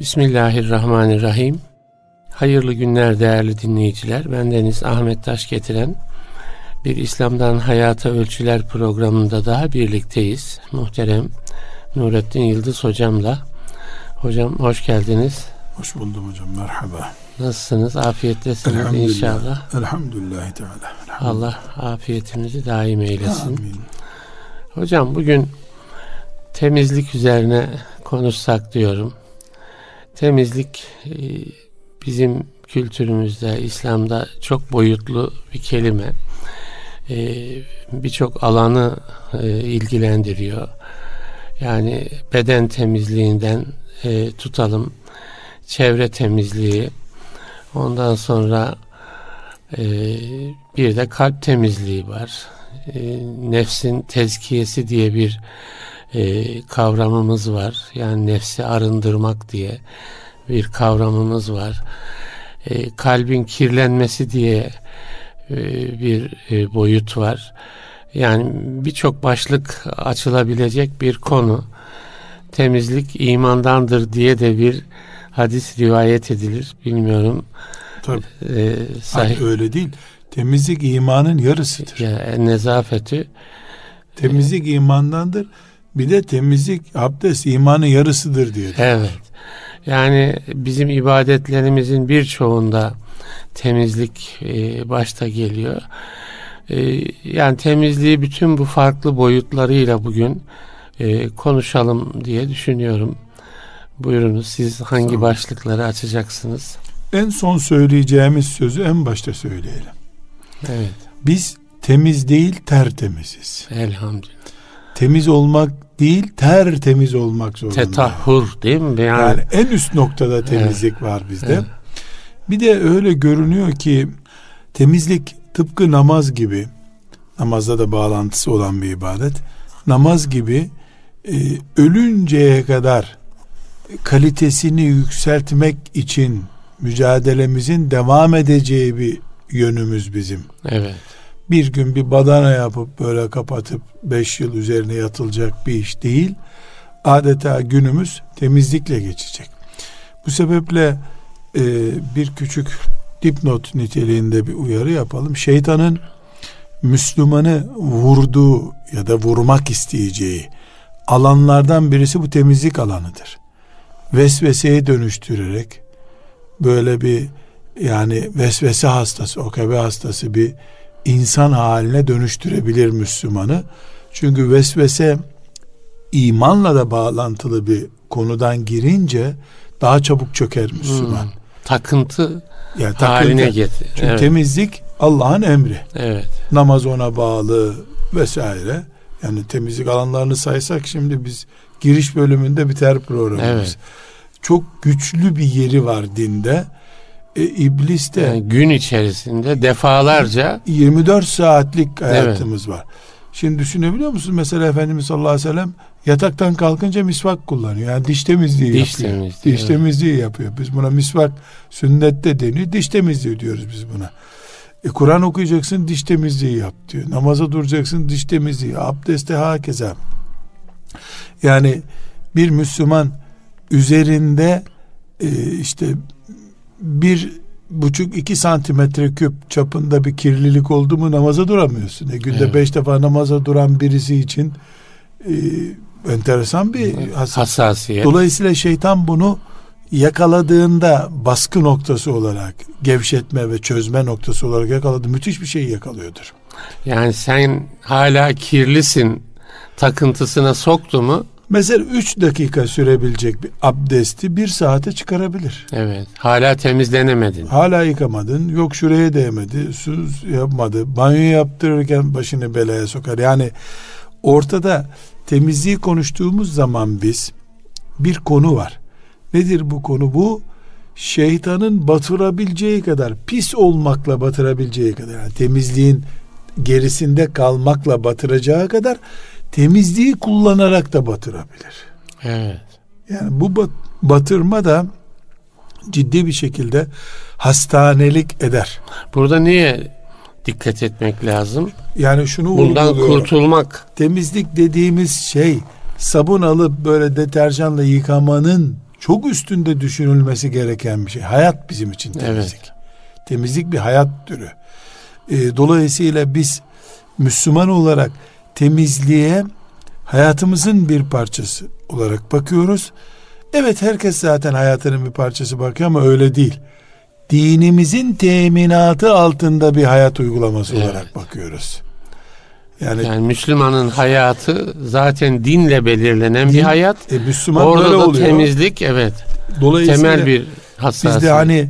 Bismillahirrahmanirrahim. Hayırlı günler değerli dinleyiciler. Ben Deniz Ahmet Taş getiren bir İslam'dan Hayata Ölçüler programında daha birlikteyiz. Muhterem Nurettin Yıldız hocamla. Hocam hoş geldiniz. Hoş buldum hocam. Merhaba. Nasılsınız? Afiyettesiniz inşallah. Elhamdülillah Teala. Allah afiyetinizi daim eylesin. Amin. Hocam bugün temizlik üzerine konuşsak diyorum. Temizlik e, bizim kültürümüzde, İslam'da çok boyutlu bir kelime. E, birçok alanı e, ilgilendiriyor. Yani beden temizliğinden tutalım, çevre temizliği, ondan sonra bir de kalp temizliği var. Nefsin tezkiyesi diye bir e, kavramımız var. Yani nefsi arındırmak diye bir kavramımız var. E, kalbin kirlenmesi diye e, bir e, boyut var. Yani birçok başlık açılabilecek bir konu. Temizlik imandandır diye de bir hadis rivayet edilir. Bilmiyorum. Tabii. E, sahih. Hayır, öyle değil. Temizlik imanın yarısıdır. Ya, nezafeti. Temizlik imandandır. Bir de temizlik, abdest imanın yarısıdır diyor. Evet. Yani bizim ibadetlerimizin birçoğunda temizlik e, başta geliyor. E, yani temizliği bütün bu farklı boyutlarıyla bugün e, konuşalım diye düşünüyorum. Buyurunuz siz hangi başlıkları açacaksınız? En son söyleyeceğimiz sözü en başta söyleyelim. Evet. Biz temiz değil tertemiziz. Elhamdülillah. Temiz olmak değil tertemiz olmak zorunda. Tetahhur değil mi? Yani, yani en üst noktada temizlik evet. var bizde. Evet. Bir de öyle görünüyor ki temizlik tıpkı namaz gibi namazda da bağlantısı olan bir ibadet. Namaz gibi e, ölünceye kadar kalitesini yükseltmek için mücadelemizin devam edeceği bir yönümüz bizim. Evet bir gün bir badana yapıp böyle kapatıp beş yıl üzerine yatılacak bir iş değil. Adeta günümüz temizlikle geçecek. Bu sebeple e, bir küçük dipnot niteliğinde bir uyarı yapalım. Şeytanın Müslümanı vurduğu ya da vurmak isteyeceği alanlardan birisi bu temizlik alanıdır. Vesveseye dönüştürerek böyle bir yani vesvese hastası, okabe hastası bir insan haline dönüştürebilir Müslümanı. Çünkü vesvese imanla da bağlantılı bir konudan girince daha çabuk çöker Müslüman. Hmm, takıntı yani haline getir. Çünkü evet. temizlik Allah'ın emri. Evet. Namaz ona bağlı vesaire. Yani temizlik alanlarını saysak şimdi biz giriş bölümünde biter programımız. Evet. Çok güçlü bir yeri var dinde e, iblis de yani gün içerisinde defalarca 24 saatlik hayatımız evet. var. Şimdi düşünebiliyor musun? Mesela Efendimiz sallallahu aleyhi ve sellem yataktan kalkınca misvak kullanıyor. Yani diş temizliği diş yapıyor. Temizliği, diş evet. temizliği yapıyor. Biz buna misvak sünnette deniyor. Diş temizliği diyoruz biz buna. E, Kur'an okuyacaksın diş temizliği yap diyor. Namaza duracaksın diş temizliği. Abdeste hakeza. Yani bir Müslüman üzerinde e, işte bir buçuk iki santimetre küp çapında bir kirlilik oldu mu namaza duramıyorsun. E, günde evet. beş defa namaza duran birisi için e, enteresan bir hassas. hassasiyet. Dolayısıyla şeytan bunu yakaladığında baskı noktası olarak gevşetme ve çözme noktası olarak yakaladı. Müthiş bir şey yakalıyordur. Yani sen hala kirlisin takıntısına soktu mu Mesela üç dakika sürebilecek bir abdesti bir saate çıkarabilir. Evet. Hala temizlenemedin. Hala yıkamadın. Yok şuraya değmedi. Su yapmadı. Banyo yaptırırken başını belaya sokar. Yani ortada temizliği konuştuğumuz zaman biz bir konu var. Nedir bu konu? Bu şeytanın batırabileceği kadar pis olmakla batırabileceği kadar yani temizliğin gerisinde kalmakla batıracağı kadar temizliği kullanarak da batırabilir. Evet. Yani bu batırma da ciddi bir şekilde hastanelik eder. Burada niye dikkat etmek lazım? Yani şunu bundan kurtulmak. Temizlik dediğimiz şey sabun alıp böyle deterjanla yıkamanın çok üstünde düşünülmesi gereken bir şey. Hayat bizim için temizlik. Evet. Temizlik bir hayat türü. E, dolayısıyla biz Müslüman olarak temizliğe hayatımızın bir parçası olarak bakıyoruz. Evet herkes zaten hayatının bir parçası bakıyor ama öyle değil. Dinimizin teminatı altında bir hayat uygulaması evet. olarak bakıyoruz. Yani, yani Müslümanın hayatı zaten dinle belirlenen din, bir hayat. E, Müslüman Orada da oluyor. temizlik evet. Dolayısıyla temel bir hassasiyet. Bizde hani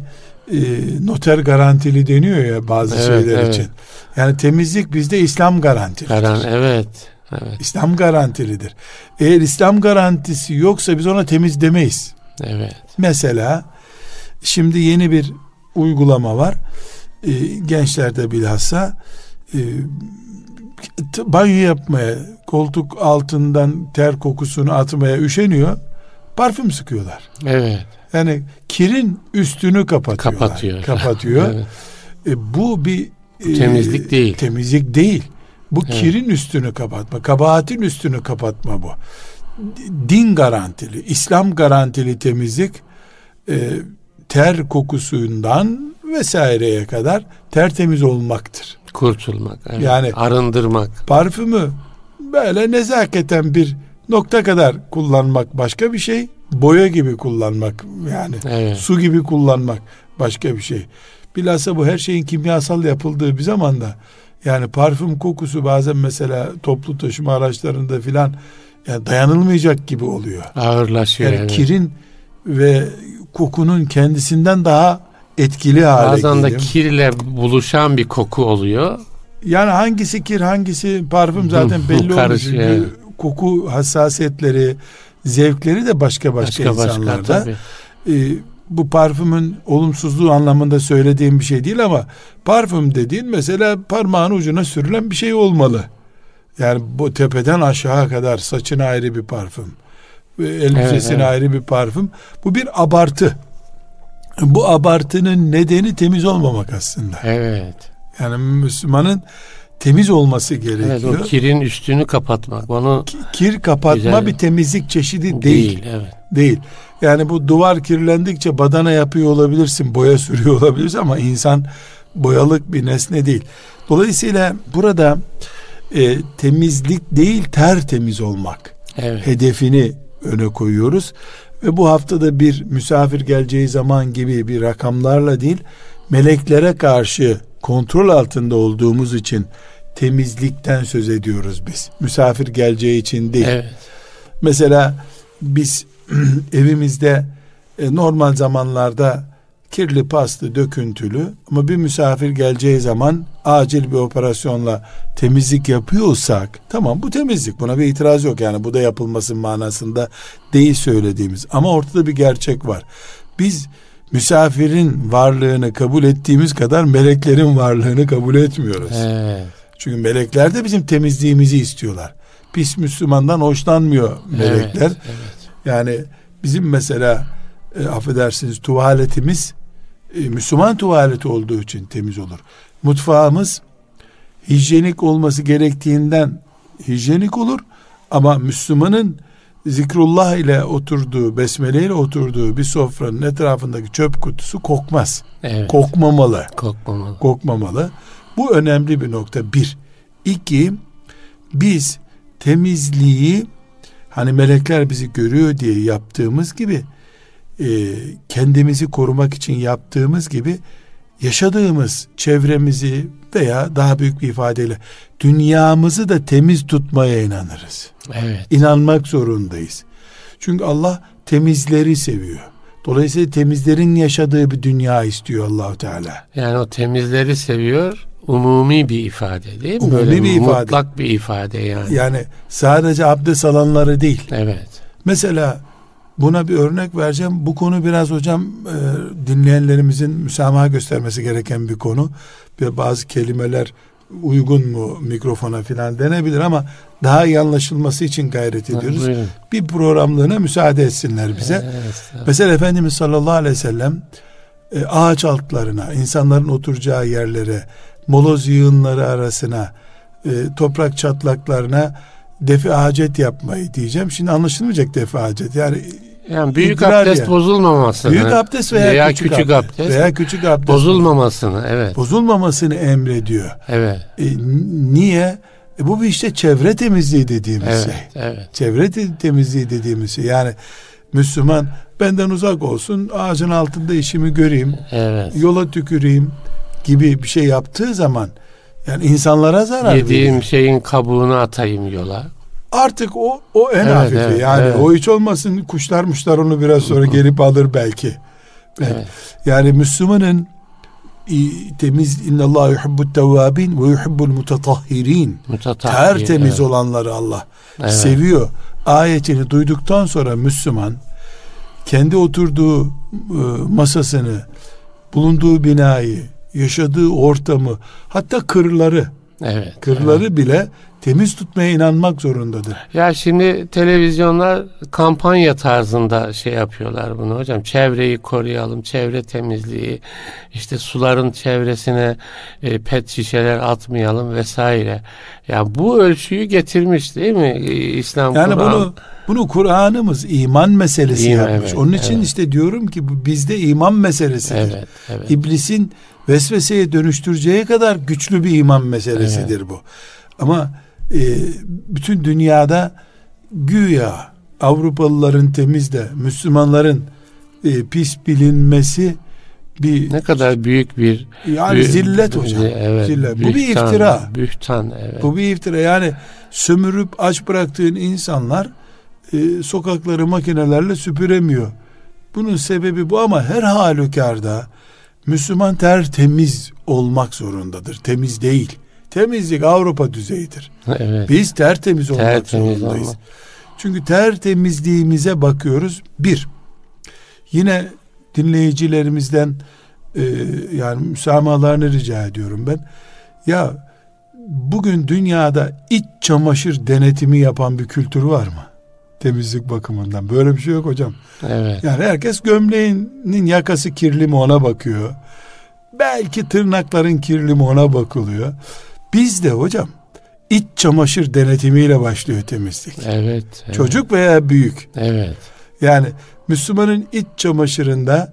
e, noter garantili deniyor ya bazı evet, şeyler evet. için. Yani temizlik bizde İslam garantili. Garan, evet. Evet. İslam garantilidir. Eğer İslam garantisi yoksa biz ona temiz demeyiz. Evet. Mesela şimdi yeni bir uygulama var. E, gençlerde bilhassa e, banyo yapmaya, koltuk altından ter kokusunu atmaya üşeniyor. Parfüm sıkıyorlar. Evet. Yani kirin üstünü kapatıyorlar. Kapatıyor. Kapatıyor. evet. e, bu bir e, temizlik değil. Temizlik değil. Bu evet. kirin üstünü kapatma, kabahatin üstünü kapatma bu. Din garantili, İslam garantili temizlik e, ter kokusundan vesaireye kadar tertemiz olmaktır. Kurtulmak. Evet. Yani arındırmak. Parfümü böyle nezaketen bir nokta kadar kullanmak başka bir şey. Boya gibi kullanmak yani evet. su gibi kullanmak başka bir şey. Bilhassa bu her şeyin kimyasal yapıldığı bir zamanda yani parfüm kokusu bazen mesela toplu taşıma araçlarında filan yani dayanılmayacak gibi oluyor. Ağırlaşıyor. Yani evet. kirin ve kokunun kendisinden daha etkili hale Bazen de kirle buluşan bir koku oluyor. Yani hangisi kir hangisi parfüm zaten belli olmuş. Yani. Koku hassasiyetleri, zevkleri de başka başka, başka insanlarda. Başka, ee, bu parfümün olumsuzluğu anlamında söylediğim bir şey değil ama parfüm dediğin mesela parmağın ucuna sürülen bir şey olmalı. Yani bu tepeden aşağı kadar saçına ayrı bir parfüm, elbisesine evet, evet. ayrı bir parfüm. Bu bir abartı. Bu abartının nedeni temiz olmamak aslında. Evet. Yani Müslümanın temiz olması gerekiyor. Evet, o kirin üstünü kapatmak. Onu kir kapatma güzel. bir temizlik çeşidi değil. Değil, evet. Değil. Yani bu duvar kirlendikçe badana yapıyor olabilirsin, boya sürüyor olabilirsin ama insan boyalık bir nesne değil. Dolayısıyla burada e, temizlik değil tertemiz olmak evet. hedefini öne koyuyoruz. Ve bu haftada bir misafir geleceği zaman gibi bir rakamlarla değil, meleklere karşı kontrol altında olduğumuz için temizlikten söz ediyoruz biz. Misafir geleceği için değil. Evet. Mesela biz evimizde e, normal zamanlarda kirli paslı döküntülü ama bir misafir geleceği zaman acil bir operasyonla temizlik yapıyorsak tamam bu temizlik buna bir itiraz yok yani bu da yapılmasın manasında değil söylediğimiz ama ortada bir gerçek var. Biz misafirin varlığını kabul ettiğimiz kadar meleklerin varlığını kabul etmiyoruz. Evet. Çünkü melekler de bizim temizliğimizi istiyorlar. Pis Müslümandan hoşlanmıyor melekler. Evet, evet. Yani bizim mesela e, affedersiniz tuvaletimiz e, Müslüman tuvaleti olduğu için temiz olur. Mutfağımız hijyenik olması gerektiğinden hijyenik olur ama Müslümanın zikrullah ile oturduğu, besmele ile oturduğu bir sofranın etrafındaki çöp kutusu kokmaz. Evet. Kokmamalı. Kokmamalı. Kokmamalı. Bu önemli bir nokta. Bir. İki, biz temizliği hani melekler bizi görüyor diye yaptığımız gibi e, kendimizi korumak için yaptığımız gibi yaşadığımız çevremizi veya daha büyük bir ifadeyle dünyamızı da temiz tutmaya inanırız. Evet. İnanmak zorundayız. Çünkü Allah temizleri seviyor. Dolayısıyla temizlerin yaşadığı bir dünya istiyor Allahu Teala. Yani o temizleri seviyor. Umumi bir ifade değil mi? Umumi Böyle bir ifade. Mutlak bir ifade yani. Yani sadece abdest alanları değil. Evet. Mesela buna bir örnek vereceğim. Bu konu biraz hocam e, dinleyenlerimizin müsamaha göstermesi gereken bir konu. Bir bazı kelimeler uygun mu mikrofona filan denebilir ama daha iyi anlaşılması için gayret ediyoruz. Ha, bir programlığına müsaade etsinler bize. Evet, Mesela Efendimiz sallallahu aleyhi ve sellem e, ağaç altlarına, insanların oturacağı yerlere, moloz yığınları arasına, e, toprak çatlaklarına defi hacet yapmayı diyeceğim. Şimdi anlaşılmayacak defi hacet. Yani Yani büyük abdest yani. bozulmamasını. Büyük abdest veya, veya küçük, küçük abdest, abdest veya küçük abdest bozulmamasını evet. Bozulmamasını emrediyor. Evet. E, niye? E, bu bir işte çevre temizliği dediğimiz evet, şey. Evet. Çevre temizliği dediğimiz şey. Yani Müslüman benden uzak olsun, ağacın altında işimi göreyim, evet. yola tüküreyim gibi bir şey yaptığı zaman yani insanlara zarar Yediğim veriyor. şeyin kabuğunu atayım yola. Artık o o en evet, hafifi. Evet, yani evet. o hiç olmasın kuşlar muşlar onu biraz sonra gelip alır belki. Evet. Yani Müslümanın temiz innallahu yuhibbut tevvabin ve yuhibbul mutatahhirin. Tertemiz evet. olanları Allah evet. seviyor. Ayetini duyduktan sonra Müslüman kendi oturduğu e, masasını, bulunduğu binayı, yaşadığı ortamı, hatta kırları, evet, kırları evet. bile temiz tutmaya inanmak zorundadır. Ya şimdi televizyonlar kampanya tarzında şey yapıyorlar bunu hocam. Çevreyi koruyalım, çevre temizliği, işte suların çevresine e, pet şişeler atmayalım vesaire. Ya bu ölçüyü getirmiş değil mi e, İslam Yani Kur'an. bunu bunu Kur'an'ımız iman meselesi İman, yapmış. Evet, Onun için evet. işte diyorum ki bu bizde iman meselesidir. Evet, evet. İblisin vesveseye dönüştüreceği kadar güçlü bir iman meselesidir evet. bu. Ama e, bütün dünyada güya Avrupalıların temiz de Müslümanların e, pis bilinmesi bir ne kadar büyük bir yani büyük, zillet hocam. Evet, zillet. Bühtan, bu bir iftira. Bühtan evet. Bu bir iftira. Yani sömürüp aç bıraktığın insanlar e, sokakları makinelerle süpüremiyor. Bunun sebebi bu ama her halükarda Müslüman tertemiz olmak zorundadır. Temiz değil. Temizlik Avrupa düzeyidir. Evet. Biz tertemiz olmak tertemiz zorundayız. Olma. Çünkü tertemizliğimize bakıyoruz. Bir, yine dinleyicilerimizden e, yani müsamahalarını rica ediyorum ben. Ya bugün dünyada iç çamaşır denetimi yapan bir kültür var mı? Temizlik bakımından. Böyle bir şey yok hocam. Evet. Yani herkes gömleğinin yakası kirli mi ona bakıyor. Belki tırnakların kirli mi ona bakılıyor. Bizde hocam iç çamaşır denetimiyle başlıyor temizlik. Evet, evet. Çocuk veya büyük. Evet. Yani Müslümanın iç çamaşırında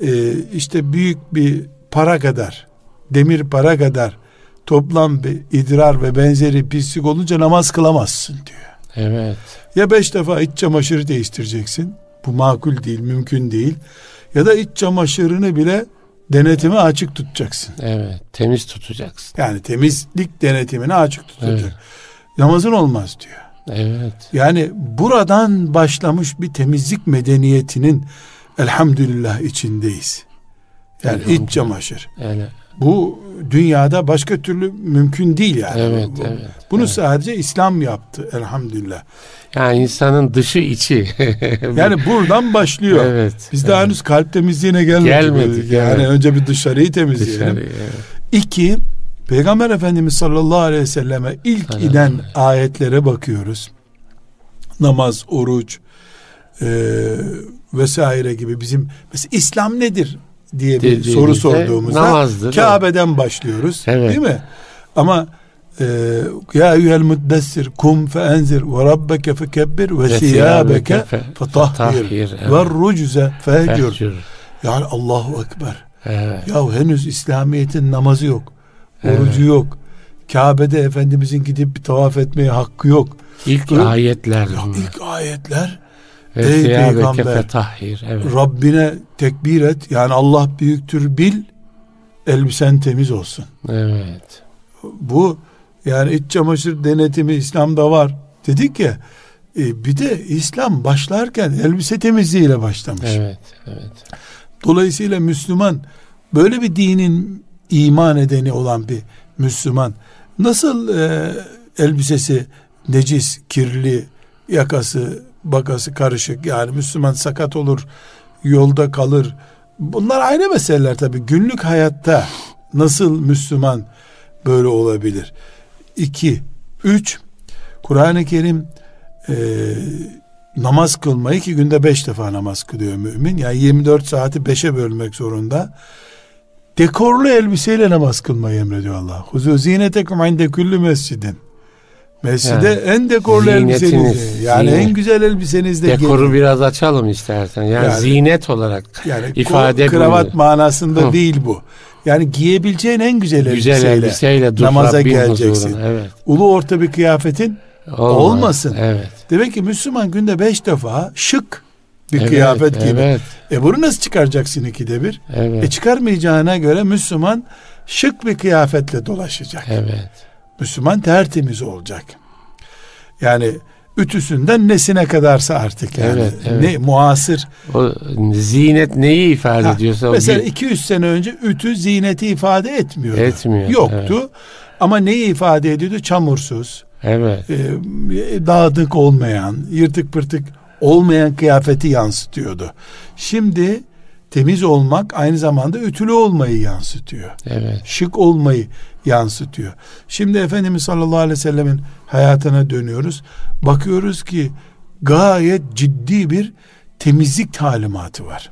e, işte büyük bir para kadar, demir para kadar toplam bir idrar ve benzeri pislik olunca namaz kılamazsın diyor. Evet. Ya beş defa iç çamaşırı değiştireceksin. Bu makul değil, mümkün değil. Ya da iç çamaşırını bile denetimi açık tutacaksın. Evet, temiz tutacaksın. Yani temizlik denetimini açık tutacak. Evet. Namazın olmaz diyor. Evet. Yani buradan başlamış bir temizlik medeniyetinin elhamdülillah içindeyiz. Yani iç çamaşır. Yani bu dünyada başka türlü mümkün değil yani. Evet, bu, evet. Bunu evet. sadece İslam yaptı elhamdülillah. Yani insanın dışı içi. yani buradan başlıyor. Evet. Biz daha evet. henüz kalp temizliğine gelmedik. Gelmedik. Yani evet. önce bir dışarıyı temizleyelim. Dışarı, evet. İki, Peygamber Efendimiz sallallahu aleyhi ve selleme ilk Aynen. inen ayetlere bakıyoruz. Namaz, oruç e, vesaire gibi bizim mesela İslam nedir diye bir soru sorduğumuzda namazdır, Kabe'den başlıyoruz. Evet. Değil mi? Ama e, ya eyyuhel muddessir kum fe enzir ve rabbeke fekebbir ve siyabeke fetahhir ve rucuze fehcur. Yani Allahu Ekber. Evet. Ya henüz İslamiyet'in namazı yok. Orucu evet. yok. Kabe'de Efendimizin gidip bir tavaf etmeye hakkı yok. İlk ayetler. Ya, ilk ayetler Ey peygamber tahhir, evet. Rabbine tekbir et. Yani Allah büyüktür bil. Elbisen temiz olsun. Evet. Bu yani iç çamaşır denetimi İslam'da var. Dedik ya e, bir de İslam başlarken elbise temizliğiyle başlamış. Evet, evet. Dolayısıyla Müslüman böyle bir dinin iman edeni olan bir Müslüman nasıl e, elbisesi necis, kirli, yakası, bakası karışık yani Müslüman sakat olur, yolda kalır. Bunlar ayrı meseleler tabii. Günlük hayatta nasıl Müslüman böyle olabilir? İki, üç, Kur'an-ı Kerim e, namaz kılmayı ki günde beş defa namaz kılıyor mümin. Yani 24 saati beşe bölmek zorunda. Dekorlu elbiseyle namaz kılmayı emrediyor Allah. Huzu zinetekum inde kulli mescidin. Mescide Yani en dekorlu elbisenizi yani ziynet. en güzel elbisenizle Dekoru gelin. biraz açalım istersen. Yani, Yani- zinet olarak yani ifade kravat manasında Hı. değil bu. Yani giyebileceğin en güzel, güzel elbiseyle, elbiseyle dur namaza geleceksin. huzuruna. Evet. ulu orta bir kıyafetin Olmaz. Olmasın. Evet. demek ki Müslüman günde beş defa şık bir Evet, kıyafet gibi. Evet. E bunu nasıl çıkaracaksın ikide bir? Evet. E çıkarmayacağına göre Müslüman şık bir kıyafetle dolaşacak. evet. Müslüman tertemiz olacak. Yani ütüsünden nesine kadarsa artık yani. Evet, evet. Ne muasır. O zinet neyi ifade Ha, ediyorsa mesela bir- 200 sene önce ütü ziyneti ifade etmiyordu. Etmiyor, Yoktu. Ama neyi ifade ediyordu? Çamursuz, evet. e, dağınık olmayan, yırtık pırtık olmayan kıyafeti yansıtıyordu. Şimdi temiz olmak aynı zamanda ütülü olmayı yansıtıyor. Evet. Şık olmayı yansıtıyor. Şimdi Efendimiz sallallahu aleyhi ve sellemin hayatına dönüyoruz. Bakıyoruz ki gayet ciddi bir temizlik talimatı var.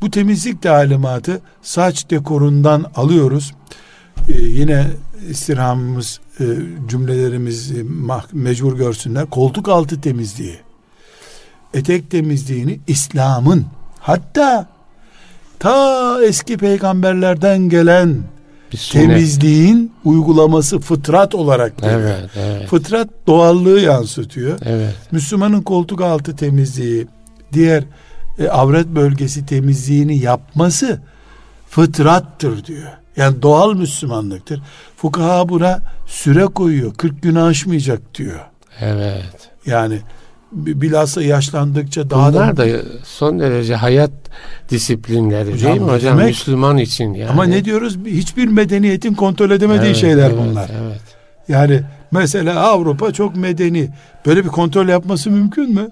Bu temizlik talimatı saç dekorundan alıyoruz. Ee, yine istirhamımız, e, cümlelerimiz e, mecbur görsünler. Koltuk altı temizliği, etek temizliğini İslam'ın hatta ta eski peygamberlerden gelen temizliğin uygulaması fıtrat olarak geliyor. Evet, evet. Fıtrat doğallığı yansıtıyor. Evet. Müslümanın koltuk altı temizliği, diğer e, avret bölgesi temizliğini yapması fıtrattır diyor. Yani doğal Müslümanlıktır. Fukaha buna süre koyuyor. 40 gün aşmayacak diyor. Evet. Yani bilhassa yaşlandıkça daha Bunlar da da son derece hayat disiplinleri Hocam değil mi hocam? demek? Müslüman için yani. ama ne diyoruz? Hiçbir medeniyetin kontrol edemediği Evet, şeyler evet, bunlar. Evet. Yani mesela Avrupa çok medeni. Böyle bir kontrol yapması mümkün mü?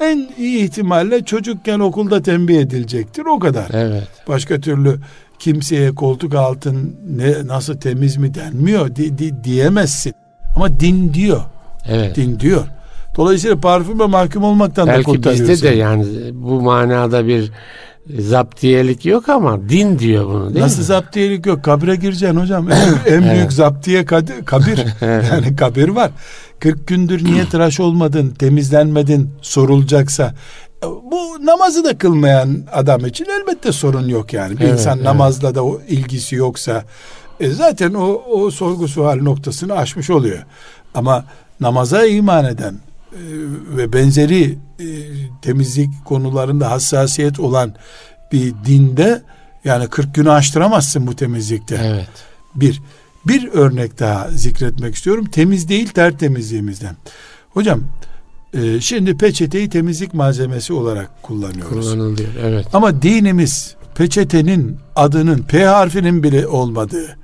En iyi ihtimalle çocukken okulda tembih edilecektir. O kadar. Evet. Başka türlü kimseye koltuk altın ne nasıl temiz mi denmiyor di- di- diyemezsin. Ama din diyor. Evet. Din diyor. Dolayısıyla parfüme mahkum olmaktan da Belki kurtarıyorsun. bizde de yani bu manada bir zaptiyelik yok ama din diyor bunu değil Nasıl mi? zaptiyelik yok? Kabre gireceksin hocam. En, en büyük zaptiye kad- kabir. yani kabir var. 40 gündür niye tıraş olmadın, temizlenmedin sorulacaksa bu namazı da kılmayan adam için elbette sorun yok yani. Bir Evet, insan evet. namazla da o ilgisi yoksa e, zaten o o sorgu sual noktasını aşmış oluyor. Ama namaza iman eden ve benzeri e, temizlik konularında hassasiyet olan bir dinde yani 40 günü aştıramazsın bu temizlikte. Evet. Bir. Bir örnek daha zikretmek istiyorum. Temiz değil temizliğimizden. Hocam e, şimdi peçeteyi temizlik malzemesi olarak kullanıyoruz. Kullanılıyor. Evet. Ama dinimiz peçetenin adının P harfinin bile olmadığı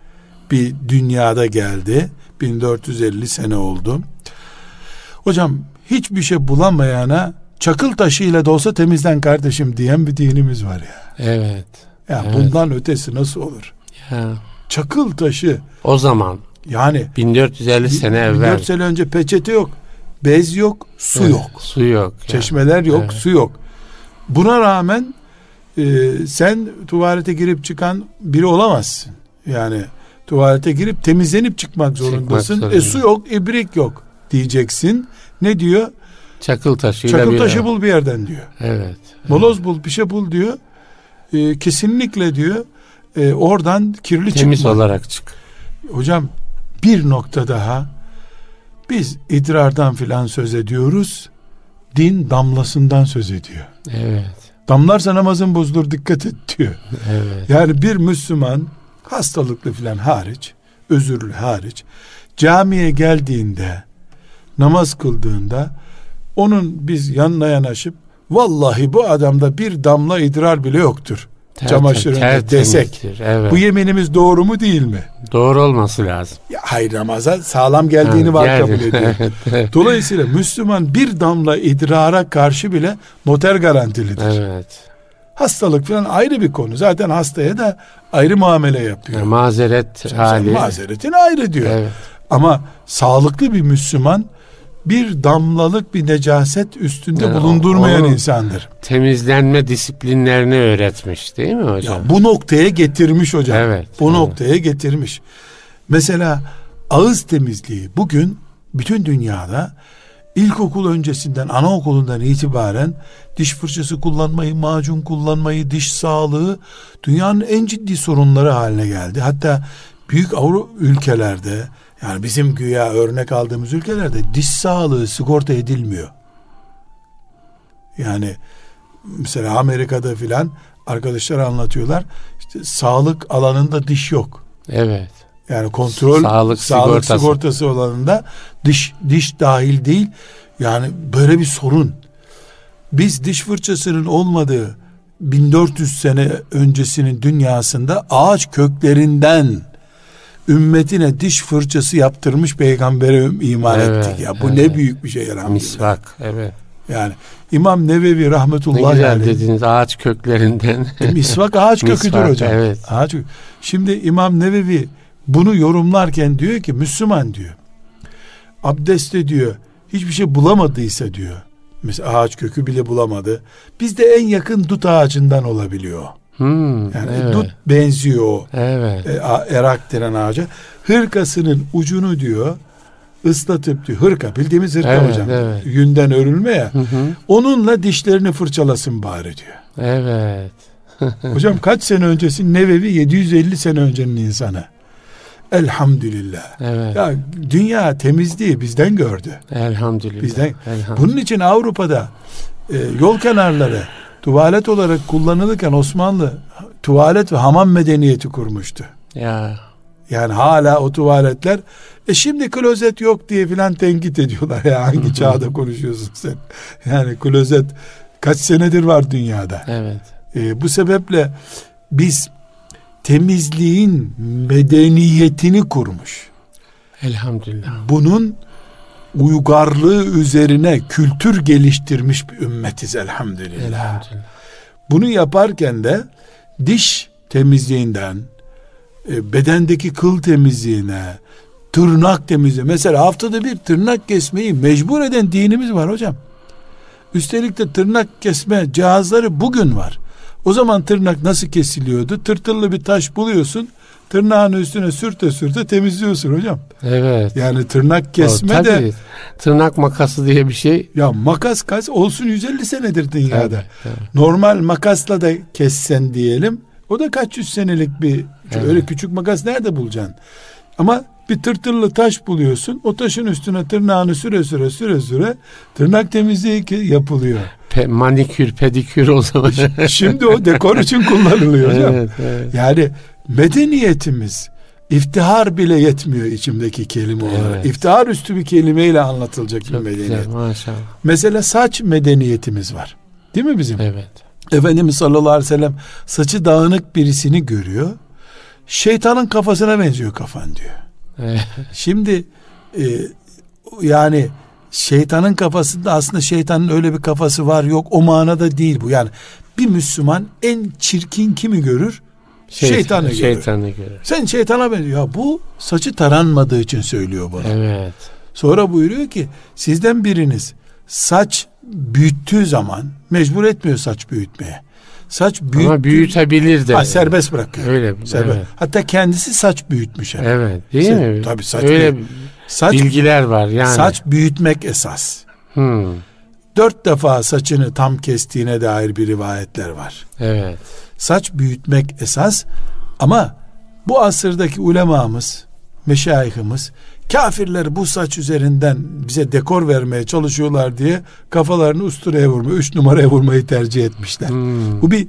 bir dünyada geldi. 1450 sene oldu. Hocam hiçbir şey bulamayana çakıl taşıyla da olsa temizlen kardeşim diyen bir dinimiz var ya. Evet. Ya Evet. bundan ötesi nasıl olur? Ya, Çakıl taşı o zaman yani 1450 sene evvel 14 sene önce peçete yok, bez yok, su Evet, yok. Su yok. Çeşmeler yok, Evet. su yok. Buna rağmen e, sen tuvalete girip çıkan biri olamazsın. Yani tuvalete girip temizlenip çıkmak zorundasın. zorunda. e su yok, ibrik yok diyeceksin. Ne diyor? Çakıl taşıyla Çakıl bir taşı bul bir yerden diyor. Evet. Moloz bul, bir şey bul diyor. E, kesinlikle diyor. e, oradan kirli Temiz çıkma. olarak çık. Hocam bir nokta daha. Biz idrardan filan söz ediyoruz. Din damlasından söz ediyor. Evet. Damlarsa namazın bozulur dikkat et diyor. Evet. Yani bir Müslüman hastalıklı filan hariç, özürlü hariç camiye geldiğinde namaz kıldığında onun biz yanına yanaşıp vallahi bu adamda bir damla idrar bile yoktur. Ter- Çamaşırında tertemizdir. desek. Evet. Bu yeminimiz doğru mu değil mi? Doğru olması lazım. Ya hayır namaza sağlam geldiğini Ha, var geldi. kabul ediyor. Evet, evet. Dolayısıyla Müslüman bir damla idrara karşı bile noter garantilidir. Evet. Hastalık falan ayrı bir konu. Zaten hastaya da ayrı muamele yapıyor. Yani mazeret hali. mazeretin ayrı diyor. Evet. Ama sağlıklı bir Müslüman bir damlalık bir necaset üstünde Yani bulundurmayan insandır. Temizlenme disiplinlerini öğretmiş değil mi hocam? Ya bu noktaya getirmiş hocam. Evet, Bu evet. noktaya getirmiş. Mesela ağız temizliği bugün bütün dünyada ilkokul öncesinden, anaokulundan itibaren diş fırçası kullanmayı, macun kullanmayı, diş sağlığı dünyanın en ciddi sorunları haline geldi. Hatta büyük Avrupa ülkelerde yani bizim güya örnek aldığımız ülkelerde diş sağlığı sigorta edilmiyor. Yani mesela Amerika'da filan arkadaşlar anlatıyorlar. İşte sağlık alanında diş yok. Evet. Yani kontrol sağlık, sağlık sigortası. sigortası olanında diş diş dahil değil. Yani böyle bir sorun. Biz diş fırçasının olmadığı 1400 sene öncesinin dünyasında ağaç köklerinden ümmetine diş fırçası yaptırmış peygambere iman evet, ettik ya. Bu evet. ne büyük bir şey elhamdülillah. Misvak evet. Yani İmam Nevevi rahmetullahi ne güzel aleyh. dediniz ağaç köklerinden. E, misvak ağaç köküdür Misvak, hocam. Evet. Ağaç Şimdi İmam Nevevi bunu yorumlarken diyor ki Müslüman diyor. Abdestte diyor hiçbir şey bulamadıysa diyor. Mesela ağaç kökü bile bulamadı. Bizde en yakın dut ağacından olabiliyor. Hmm, yani evet. dut benziyor. Evet. E, erak denen ağaca. Hırkasının ucunu diyor ıslatıp diyor. Hırka bildiğimiz hırka evet, hocam. Evet. Yünden örülme ya. Hı hı. Onunla dişlerini fırçalasın bari diyor. Evet. hocam kaç sene öncesi Nevevi 750 sene öncenin insanı. Elhamdülillah. Evet. Ya dünya temizliği bizden gördü. Elhamdülillah. Bizden. Elhamdülillah. Bunun için Avrupa'da e, yol kenarları tuvalet olarak kullanılırken Osmanlı tuvalet ve hamam medeniyeti kurmuştu. Ya. Yani hala o tuvaletler e şimdi klozet yok diye filan tenkit ediyorlar ya hangi çağda konuşuyorsun sen? Yani klozet kaç senedir var dünyada. Evet. E, bu sebeple biz temizliğin medeniyetini kurmuş. Elhamdülillah. Bunun uygarlığı üzerine kültür geliştirmiş bir ümmetiz elhamdülillah. elhamdülillah. Bunu yaparken de diş temizliğinden, e, bedendeki kıl temizliğine, tırnak temizliğine. Mesela haftada bir tırnak kesmeyi mecbur eden dinimiz var hocam. Üstelik de tırnak kesme cihazları bugün var. O zaman tırnak nasıl kesiliyordu? Tırtıllı bir taş buluyorsun. Tırnağın üstüne sürte sürte temizliyorsun hocam. Evet. Yani tırnak kesme o, de tırnak makası diye bir şey. Ya makas kaç olsun 150 senedir dünyada. Tabii, tabii. Normal makasla da kessen diyelim. O da kaç yüz senelik bir evet. öyle küçük makas nerede bulacaksın? Ama bir tırtırlı taş buluyorsun. O taşın üstüne tırnağını süre süre süre süre tırnak temizliği yapılıyor. Pe, manikür, pedikür o zaman. Şimdi o dekor için kullanılıyor hocam. Evet, evet. Yani medeniyetimiz iftihar bile yetmiyor içimdeki kelime olarak. Evet. İftihar üstü bir kelimeyle anlatılacak Çok bir medeniyet. Güzel, maşallah. Mesela saç medeniyetimiz var. Değil mi bizim? Evet. Efendimiz sallallahu aleyhi ve sellem saçı dağınık birisini görüyor. Şeytanın kafasına benziyor kafan diyor. Şimdi e, yani şeytanın kafasında aslında şeytanın öyle bir kafası var yok o manada değil bu. Yani bir Müslüman en çirkin kimi görür? Şey, şeytanı, şeytanı görür. görür. Sen şeytana benziyor. Ya bu saçı taranmadığı için söylüyor bunu. Evet. Sonra buyuruyor ki sizden biriniz saç büyüttüğü zaman mecbur etmiyor saç büyütmeye. Saç büyüt Ama büyütebilir de. Ha, serbest bırakıyor. Öyle. Serbest. Evet. Hatta kendisi saç büyütmüş. Yani. Evet. Değil Se- mi? Tabii saç Öyle büyüt. saç, bilgiler var yani. Saç büyütmek esas. Hmm. Dört defa saçını tam kestiğine dair bir rivayetler var. Evet. Saç büyütmek esas ama bu asırdaki ulemamız, meşayihimiz kafirler bu saç üzerinden bize dekor vermeye çalışıyorlar diye kafalarını usturaya vurma, üç numaraya vurmayı tercih etmişler. Hmm. Bu bir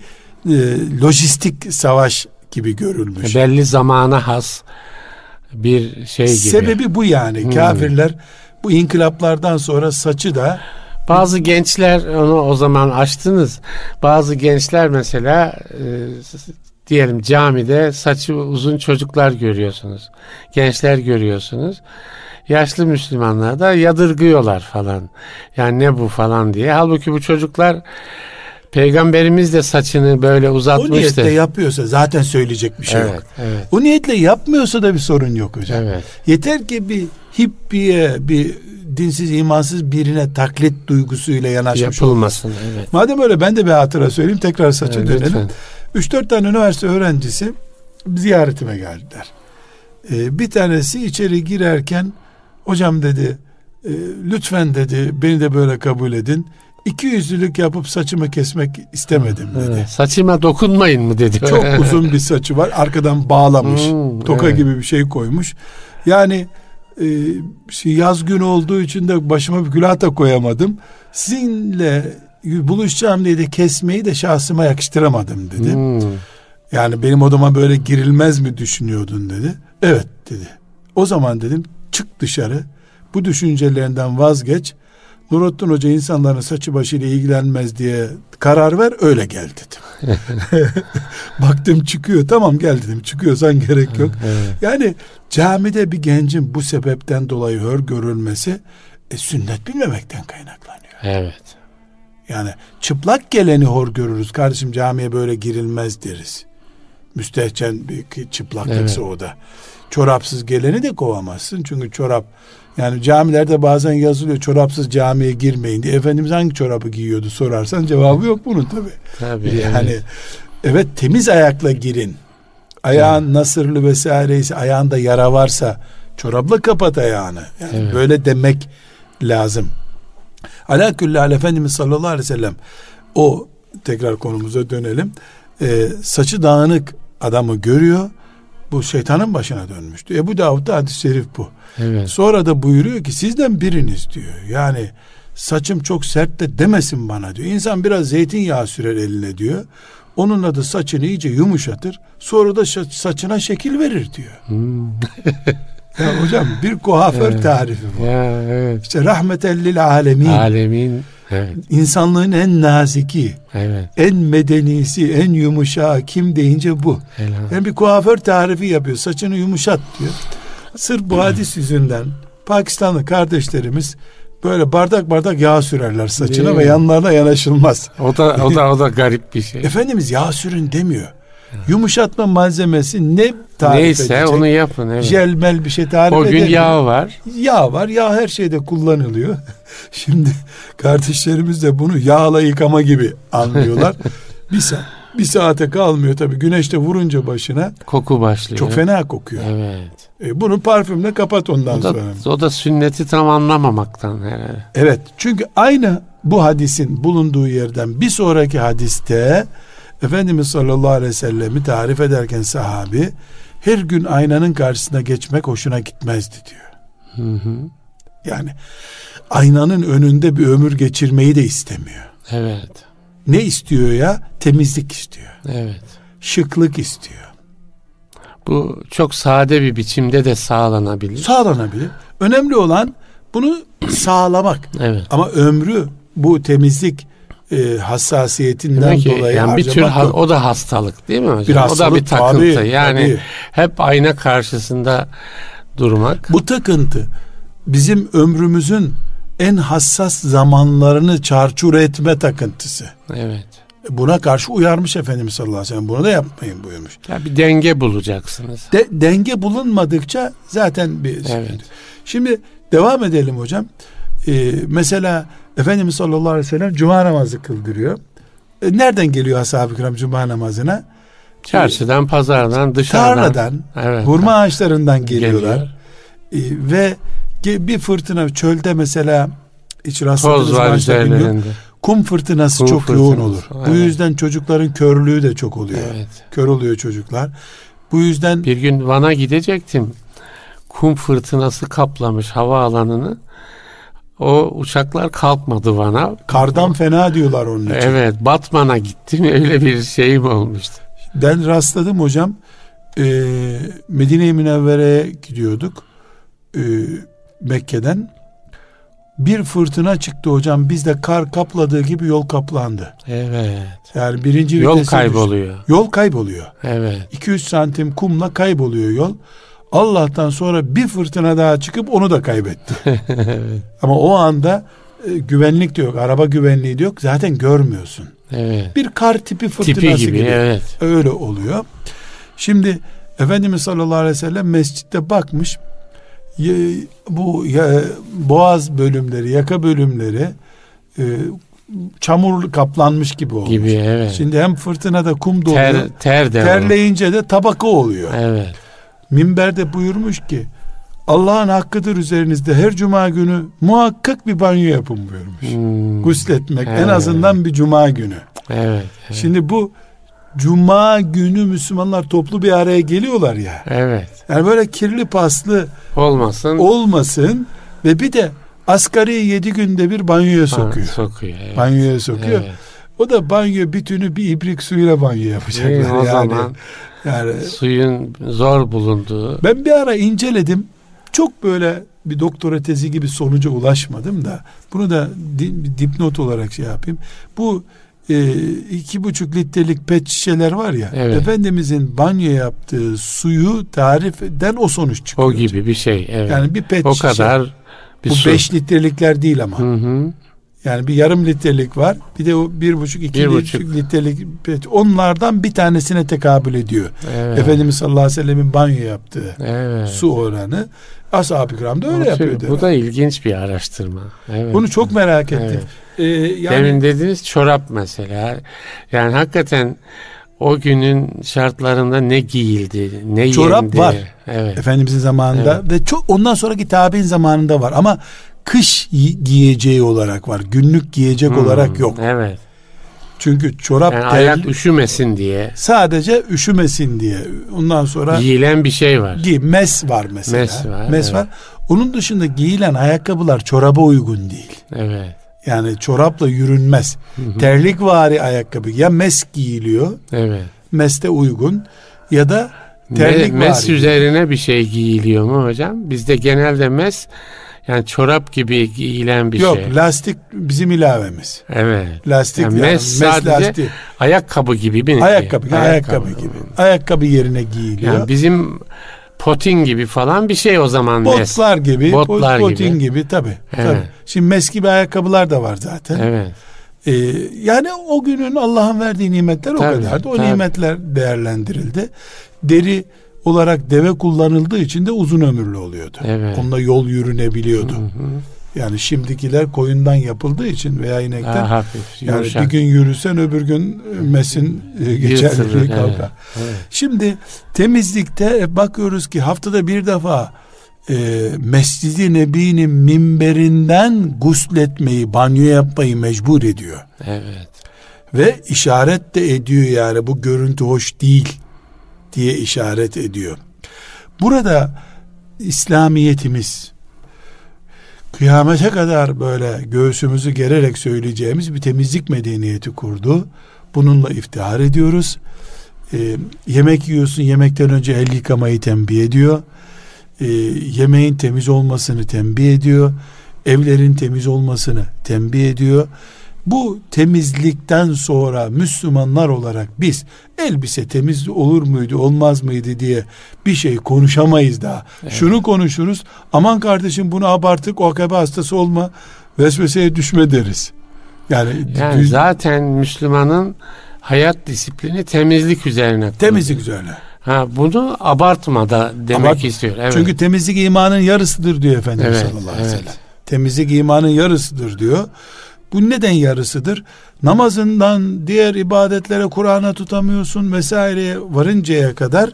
e, lojistik savaş gibi görülmüş. Belli zamana has bir şey gibi. Sebebi bu yani. Hmm. Kafirler bu inkılaplardan sonra saçı da bazı gençler onu o zaman açtınız. Bazı gençler mesela e, diyelim camide saçı uzun çocuklar görüyorsunuz. Gençler görüyorsunuz. Yaşlı Müslümanlar da yadırgıyorlar falan. Yani ne bu falan diye. Halbuki bu çocuklar Peygamberimiz de saçını böyle uzatmıştı. O niyetle yapıyorsa zaten söyleyecek bir şey evet, yok. Evet. O niyetle yapmıyorsa da bir sorun yok hocam. Evet. Yeter ki bir hippiye, bir dinsiz, imansız birine taklit duygusuyla yanaşmış Yapılmasın, olmasın. evet. Madem öyle ben de bir hatıra söyleyeyim tekrar saça evet, dönelim. Lütfen. 3-4 tane üniversite öğrencisi ziyaretime geldiler. Ee, bir tanesi içeri girerken hocam dedi e, lütfen dedi beni de böyle kabul edin. İki yüzlülük yapıp saçımı kesmek istemedim dedi. Evet, saçıma dokunmayın mı dedi. Çok uzun bir saçı var. Arkadan bağlamış. Hmm, toka evet. gibi bir şey koymuş. Yani e, şey, yaz günü olduğu için de başıma bir külah da koyamadım. Sizinle buluşacağım diye de kesmeyi de şahsıma yakıştıramadım dedi. Hmm. Yani benim odama böyle girilmez mi düşünüyordun dedi. Evet dedi. O zaman dedim çık dışarı. Bu düşüncelerinden vazgeç. Nurattin Hoca insanların saçı başıyla ilgilenmez diye karar ver öyle gel dedim. Baktım çıkıyor tamam gel dedim çıkıyorsan gerek yok. evet. Yani camide bir gencin bu sebepten dolayı hör görülmesi e, sünnet bilmemekten kaynaklanıyor. Evet. Yani çıplak geleni hor görürüz. Kardeşim camiye böyle girilmez deriz. Müstehcen bir çıplaklıksa evet. o da. Çorapsız geleni de kovamazsın. Çünkü çorap yani camilerde bazen yazılıyor çorapsız camiye girmeyin diye. Efendimiz hangi çorabı giyiyordu sorarsan cevabı yok bunun tabi. Tabii. Yani evet. evet temiz ayakla girin. Ayağın evet. nasırlı vesaireyse ayağında yara varsa çorapla kapat ayağını. Yani evet. böyle demek lazım. Ala küllâl Efendimiz sallallahu aleyhi ve sellem o tekrar konumuza dönelim. Ee, saçı dağınık adamı görüyor. Bu şeytanın başına dönmüştü. Ebu Davud'da hadis-i şerif bu. Evet. Sonra da buyuruyor ki sizden biriniz diyor. Yani saçım çok sert de demesin bana diyor. İnsan biraz zeytinyağı sürer eline diyor. Onunla da saçını iyice yumuşatır. Sonra da saçına şekil verir diyor. Hmm. ya hocam bir kuaför evet. tarifi bu. Ya, evet. İşte rahmetellil alemin. Alemin. Evet. İnsanlığın en naziki, evet. en medenisi, en yumuşağı kim deyince bu. Helal. Yani bir kuaför tarifi yapıyor. Saçını yumuşat diyor. Sırf bu hadis yüzünden Pakistanlı kardeşlerimiz böyle bardak bardak yağ sürerler saçına ve yanlarına yanaşılmaz. O da o da o da garip bir şey. Efendimiz yağ sürün demiyor. Yumuşatma malzemesi ne tarif Neyse edecek? onu yapın. Evet. Jelmel bir şey tarif O gün yağ var. Yağ var. Yağ her şeyde kullanılıyor. Şimdi kardeşlerimiz de bunu yağla yıkama gibi anlıyorlar. bir saat bir saate kalmıyor tabii. Güneşte vurunca başına. Koku başlıyor. Çok fena kokuyor. Evet. E, bunu parfümle kapat ondan o da, sonra. O da sünneti tam anlamamaktan herhalde. Evet. Çünkü aynı bu hadisin bulunduğu yerden bir sonraki hadiste Efendimiz sallallahu aleyhi ve sellemi tarif ederken sahabi her gün aynanın karşısına geçmek hoşuna gitmezdi diyor. Hı hı. Yani aynanın önünde bir ömür geçirmeyi de istemiyor. Evet. Ne istiyor ya? Temizlik istiyor. Evet. Şıklık istiyor. Bu çok sade bir biçimde de sağlanabilir. Sağlanabilir. Önemli olan bunu sağlamak. Evet. Ama ömrü bu temizlik e, hassasiyetinden ki, dolayı yani bir tür ha, o da hastalık değil mi hocam? Bir hastalık, o da bir takıntı. Tabii, yani tabii. hep ayna karşısında durmak. Bu takıntı bizim ömrümüzün en hassas zamanlarını çarçur etme takıntısı. Evet. Buna karşı uyarmış Efendimiz sallallahu aleyhi ve sellem. Bunu da yapmayın buyurmuş. Ya bir denge bulacaksınız. De, denge bulunmadıkça zaten bir evet. Şimdi devam edelim hocam. Ee, mesela Efendimiz sallallahu aleyhi ve sellem cuma namazı kıldırıyor. E, nereden geliyor ashab-ı kiram cuma namazına? Çarşıdan, pazardan, dışarıdan. Tarladan, evet, hurma ağaçlarından geliyorlar. Geliyor. E, ve bir fırtına çölde mesela hiç rastladınız Toz var üzerlerinde. Kum fırtınası Kum çok fırtınası. yoğun olur. Evet. Bu yüzden çocukların körlüğü de çok oluyor. Evet. Kör oluyor çocuklar. Bu yüzden bir gün Van'a gidecektim. Kum fırtınası kaplamış hava alanını. O uçaklar kalkmadı Van'a. Kardan fena diyorlar onun için. Evet, Batman'a gittim. Öyle bir şeyim olmuştu. Ben rastladım hocam. Ee, Medine-i Münevvere'ye gidiyorduk. Ee, Mekke'den bir fırtına çıktı hocam. Bizde kar kapladığı gibi yol kaplandı. Evet. Yani birinci yol kayboluyor. Düştü. Yol kayboluyor. Evet. 200 santim kumla kayboluyor yol. Allah'tan sonra bir fırtına daha çıkıp onu da kaybetti. evet. Ama o anda e, güvenlik de yok. Araba güvenliği de yok. Zaten görmüyorsun. Evet. Bir kar tipi fırtınası tipi gibi, gibi. Evet. Öyle oluyor. Şimdi Efendimiz sallallahu aleyhi ve sellem mescitte bakmış bu ya, boğaz bölümleri, yaka bölümleri e, çamur kaplanmış gibi olmuş. Gibi evet. Şimdi hem fırtınada kum doluyor. Ter, ter de terleyince de tabaka oluyor. Evet. Minberde buyurmuş ki Allah'ın hakkıdır üzerinizde her cuma günü muhakkak bir banyo yapın buyurmuş. Hmm. Gusletmek evet. en azından bir cuma günü. Evet, evet. Şimdi bu cuma günü Müslümanlar toplu bir araya geliyorlar ya. Evet. Yani böyle kirli paslı olmasın. Olmasın ve bir de asgari yedi günde bir banyoya sokuyor. sokuyor. Evet. Banyoya sokuyor. Evet. O da banyo bütünü bir ibrik suyuyla banyo yapacaklar. Değil, o yani, zaman yani suyun zor bulunduğu. Ben bir ara inceledim. Çok böyle bir doktora tezi gibi sonuca ulaşmadım da bunu da dipnot olarak şey yapayım. Bu e, iki buçuk litrelik pet şişeler var ya evet. Efendimizin banyo yaptığı suyu tarif eden o sonuç çıkıyor. O gibi bir şey. Evet. Yani bir pet o şişe. O kadar bir Bu su. beş litrelikler değil ama. Hı hı. Yani bir yarım litrelik var. Bir de o bir buçuk iki bir buçuk. litrelik. Onlardan bir tanesine tekabül ediyor. Evet. Efendimiz sallallahu aleyhi ve sellemin banyo yaptığı evet. su oranı. Ashab-ı kiram da öyle o, yapıyor. Bu da ilginç bir araştırma. Evet. Bunu çok merak ettim. Evet. Ee, yani, Demin dediniz çorap mesela. Yani hakikaten o günün şartlarında ne giyildi, ne çorap yendi. var. Evet. Efendimizin zamanında evet. ve çok ondan sonraki tabi'in zamanında var ama kış giyeceği olarak var. Günlük giyecek hmm, olarak yok. Evet. Çünkü çorap yani tel, ayak üşümesin diye. Sadece üşümesin diye. Ondan sonra giyilen bir şey var. Giy, mes var mesela. Mes var. Mes evet. var. Onun dışında giyilen ayakkabılar çoraba uygun değil. Evet. Yani çorapla yürünmez. Hı hı. Terlik vari ayakkabı ya mes giyiliyor. Evet. Meste uygun ya da terlik Me, mes üzerine bir şey giyiliyor mu hocam? Bizde genelde mes yani çorap gibi giyilen bir Yok, şey. Yok lastik bizim ilavemiz. Evet. Lastik yani mes, mes sadece lastik. ayakkabı gibi bir ayakkabı, ayakkabı, ayakkabı gibi. Ayakkabı yerine giyiliyor. Yani bizim potin gibi falan bir şey o zaman Botlar mes. gibi, Botlar potin gibi, gibi tabi. Evet. Tabii. Şimdi mes gibi ayakkabılar da var zaten. Evet. Ee, yani o günün Allah'ın verdiği nimetler tabii, o kadardı. O tabii. nimetler değerlendirildi. Deri olarak deve kullanıldığı için de uzun ömürlü oluyordu. Evet. Onunla yol yürünebiliyordu. Hı hı. Yani şimdikiler koyundan yapıldığı için veya inekten Daha hafif, yani bir gün yürüsen öbür gün mesin e, geçerliliği kalkar. Evet, evet. Şimdi temizlikte bakıyoruz ki haftada bir defa e, Mescid-i Nebi'nin minberinden gusletmeyi, banyo yapmayı mecbur ediyor. Evet. Ve işaret de ediyor yani bu görüntü hoş değil diye işaret ediyor. Burada İslamiyetimiz kıyamete kadar böyle göğsümüzü gererek söyleyeceğimiz bir temizlik medeniyeti kurdu. Bununla iftihar ediyoruz. Ee, yemek yiyorsun yemekten önce el yıkamayı tembih ediyor. Ee, yemeğin temiz olmasını tembih ediyor. Evlerin temiz olmasını tembih ediyor. Bu temizlikten sonra Müslümanlar olarak biz elbise temiz olur muydu olmaz mıydı diye bir şey konuşamayız daha. Evet. Şunu konuşuruz aman kardeşim bunu abartık o akabe hastası olma vesveseye düşme deriz. Yani, yani düz... zaten Müslümanın hayat disiplini temizlik üzerine. Temizlik üzerine. Ha bunu abartma da demek Abart, istiyor. Evet. Çünkü temizlik imanın yarısıdır diyor Efendimiz evet, sallallahu aleyhi ve sellem. Temizlik imanın yarısıdır diyor. Bu neden yarısıdır? Namazından diğer ibadetlere Kur'an'a tutamıyorsun vesaireye varıncaya kadar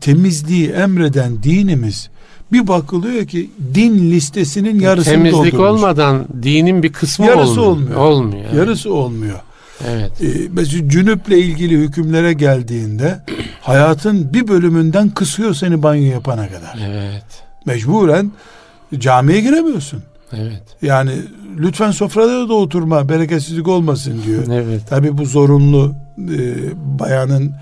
temizliği emreden dinimiz bir bakılıyor ki din listesinin yarısını Temizlik doldurmuş. olmadan dinin bir kısmı yarısı olmuyor. olmuyor. Olmuyor. Yani. Yarısı olmuyor. Evet. Ee, mesela cünüple ilgili hükümlere geldiğinde hayatın bir bölümünden kısıyor seni banyo yapana kadar. Evet. Mecburen camiye giremiyorsun. Evet. Yani lütfen sofrada da oturma bereketsizlik olmasın diyor. Evet. Tabi bu zorunlu e, bayanın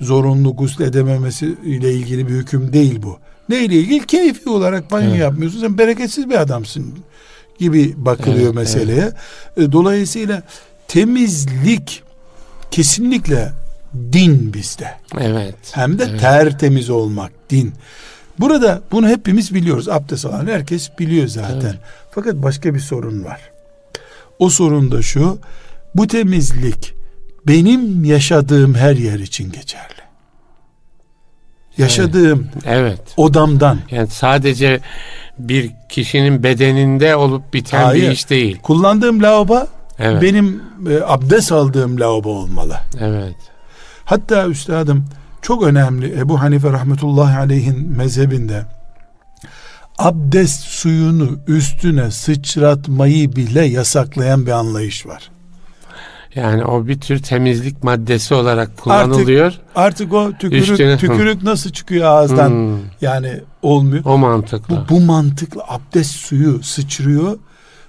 zorunlu gusül edememesi ile ilgili bir hüküm değil bu. Ne ile ilgili? Keyfi olarak banyo evet. yapmıyorsun. Sen bereketsiz bir adamsın gibi bakılıyor evet, meseleye. Evet. Dolayısıyla temizlik kesinlikle din bizde. Evet. Hem de evet. tertemiz olmak din. Burada bunu hepimiz biliyoruz. Abdest alan herkes biliyor zaten. Evet. Fakat başka bir sorun var. O sorun da şu. Bu temizlik benim yaşadığım her yer için geçerli. Yaşadığım evet. odamdan. Yani sadece bir kişinin bedeninde olup biten Hayır. bir iş değil. Kullandığım lavabo evet. benim e, abdest aldığım lavabo olmalı. Evet. Hatta üstadım çok önemli Ebu Hanife rahmetullahi aleyhin mezhebinde abdest suyunu üstüne sıçratmayı bile yasaklayan bir anlayış var. Yani o bir tür temizlik maddesi olarak kullanılıyor. Artık, artık o tükürük, Üstüne, tükürük nasıl çıkıyor ağızdan hmm. yani olmuyor. O mantıkla. Bu, bu mantıkla abdest suyu sıçrıyor.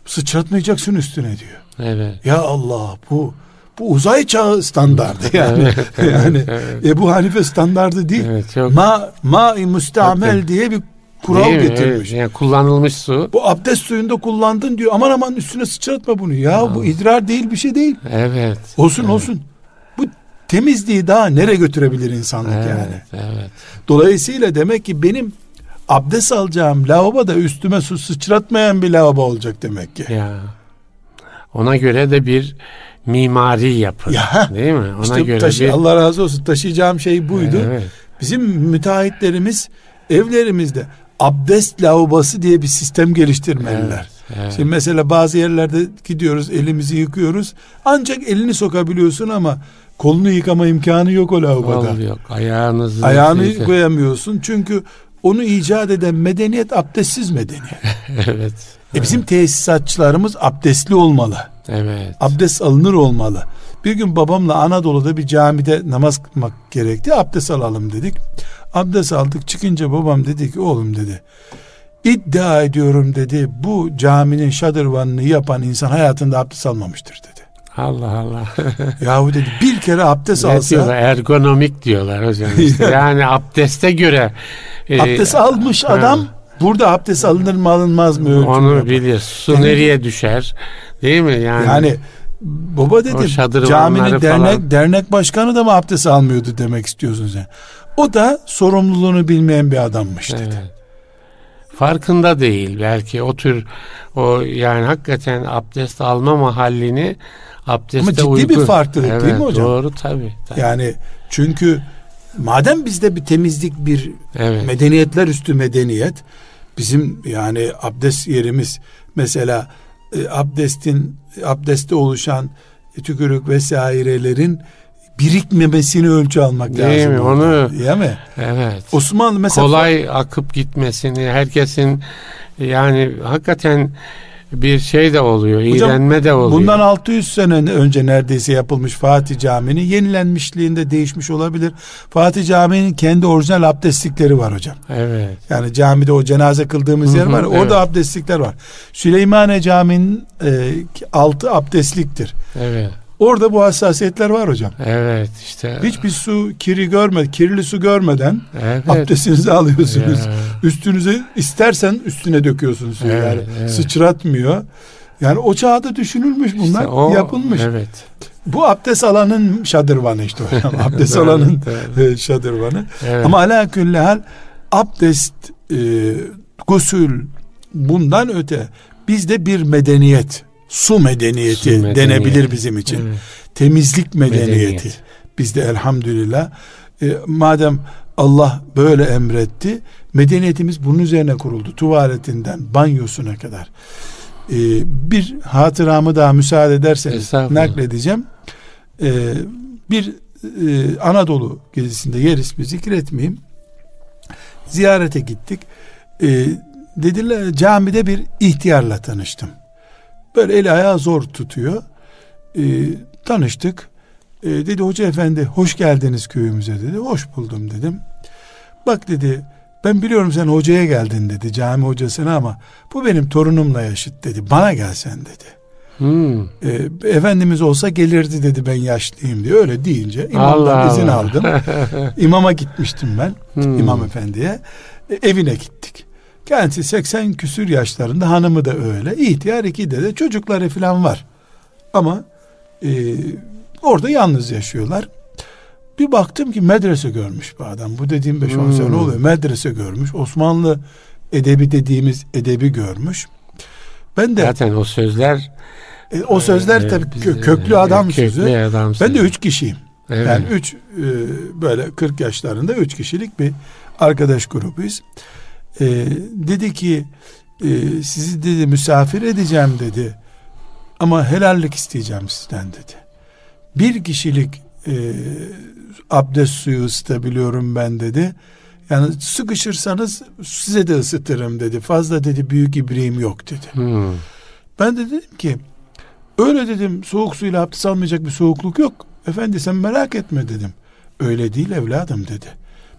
Sıçratmayacaksın üstüne diyor. Evet. Ya Allah bu bu uzay çağı standardı yani. yani. Ebu Hanife standardı değil. Evet, çok... Ma ma mustamel diye bir kural değil getirmiş. Evet, yani kullanılmış su. Bu abdest suyunda kullandın diyor. Aman aman üstüne sıçratma bunu. Ya Aa. bu idrar değil bir şey değil. Evet. Olsun evet. olsun. Bu temizliği daha nereye götürebilir insanlık evet, yani? Evet. Dolayısıyla demek ki benim abdest alacağım lavabo da üstüme su sıçratmayan bir lavabo olacak demek ki. Ya. Ona göre de bir mimari yapı. Ya, değil mi? Ona işte göre taşı, bir... Allah razı olsun taşıyacağım şey buydu. Evet. Bizim müteahhitlerimiz evlerimizde abdest lavabosu diye bir sistem geliştirmeliler. Evet, evet. Şimdi mesela bazı yerlerde gidiyoruz elimizi yıkıyoruz. Ancak elini sokabiliyorsun ama kolunu yıkama imkanı yok o lavaboda. Kol yok. Ayağınızı Ayağını şeyse... koyamıyorsun. Çünkü onu icat eden medeniyet abdestsiz medeniyet. evet. E bizim tesisatçılarımız abdestli olmalı. Evet. Abdest alınır olmalı. Bir gün babamla Anadolu'da bir camide namaz kılmak gerekti. Abdest alalım dedik. Abdest aldık. Çıkınca babam dedi ki oğlum dedi. İddia ediyorum dedi. Bu caminin şadırvanını yapan insan hayatında abdest almamıştır dedi. Allah Allah. Yahu dedi bir kere abdest ne alsa. Diyorlar, ergonomik diyorlar hocam işte. yani abdeste göre. E, abdest almış adam burada abdest alınır mı alınmaz mı? Onu yapar. bilir. Su yani, nereye düşer? Değil mi? Yani, yani baba dedi caminin dernek, falan. dernek başkanı da mı abdest almıyordu demek istiyorsun sen. O da sorumluluğunu bilmeyen bir adammış dedi. Evet. Farkında değil belki o tür o yani hakikaten abdest alma mahallini abdeste Ama ciddi uygu. bir farklılık evet, değil mi hocam? Doğru tabii, tabii. Yani çünkü madem bizde bir temizlik bir evet. medeniyetler üstü medeniyet bizim yani abdest yerimiz mesela e, abdestin abdeste oluşan tükürük vesairelerin birikmemesini ölçü almak Değil lazım. Mi? Onu değil mi? Evet. Osmanlı mesela kolay akıp gitmesini herkesin yani hakikaten bir şey de oluyor, Hocam, iğrenme de oluyor. Bundan 600 sene önce neredeyse yapılmış Fatih Camii'nin yenilenmişliğinde değişmiş olabilir. Fatih Camii'nin kendi orijinal abdestlikleri var hocam. Evet. Yani camide o cenaze kıldığımız yer var. Orada evet. abdestlikler var. Süleymaniye Camii'nin e, altı abdestliktir. Evet. Orada bu hassasiyetler var hocam. Evet işte. Hiçbir su kiri görmedi, kirli su görmeden evet. abdestinizi alıyorsunuz. Ya. Üstünüze istersen üstüne döküyorsunuz suyu. Evet, yani evet. sıçratmıyor. Yani o çağda düşünülmüş bunlar işte o, yapılmış. Evet. Bu abdest alanın şadırvanı işte hocam. abdest alanın evet. şadırvanı. Evet. Ama ala hal abdest, e, gusül bundan öte bizde bir medeniyet su medeniyeti, su medeniyeti. denebilir bizim için. Evet. Temizlik medeniyeti. Medeniyet. Bizde elhamdülillah e, madem Allah böyle emretti medeniyetimiz bunun üzerine kuruldu. Tuvaletinden banyosuna kadar. E, bir hatıramı daha müsaade ederseniz nakledeceğim. E, bir e, Anadolu gezisinde yer ismi zikretmeyeyim. Ziyarete gittik. E, dediler camide bir ihtiyarla tanıştım. Böyle eli ayağı zor tutuyor. E, tanıştık. E, dedi hoca efendi hoş geldiniz köyümüze dedi. Hoş buldum dedim. Bak dedi ben biliyorum sen hocaya geldin dedi cami hocasına ama bu benim torunumla yaşıt dedi. Bana gelsen dedi. Hmm. E, Efendimiz olsa gelirdi dedi ben yaşlıyım diye. Öyle deyince imamdan Allah izin Allah. aldım. İmama gitmiştim ben. Hmm. İmam efendiye. E, evine gittik. Kendisi 80 küsür yaşlarında hanımı da öyle. İhtiyar iki de de çocukları falan var. Ama e, orada yalnız yaşıyorlar. Bir baktım ki medrese görmüş bu adam. Bu dediğim 5-10 hmm. sene oluyor. Medrese görmüş. Osmanlı edebi dediğimiz edebi görmüş. Ben de zaten o sözler e, o sözler e, tabii biz, köklü adam köklü sözü. Adam ben de üç kişiyim. Evet. Yani üç e, böyle 40 yaşlarında üç kişilik bir arkadaş grubuyuz. E, dedi ki e, sizi dedi misafir edeceğim dedi. Ama helallik isteyeceğim sizden dedi. Bir kişilik e, abdest suyu ısıtabiliyorum ben dedi. Yani sıkışırsanız size de ısıtırım dedi. Fazla dedi büyük ibriğim yok dedi. Hmm. Ben de dedim ki öyle dedim soğuk suyla abdest almayacak bir soğukluk yok. Efendi sen merak etme dedim. Öyle değil evladım dedi.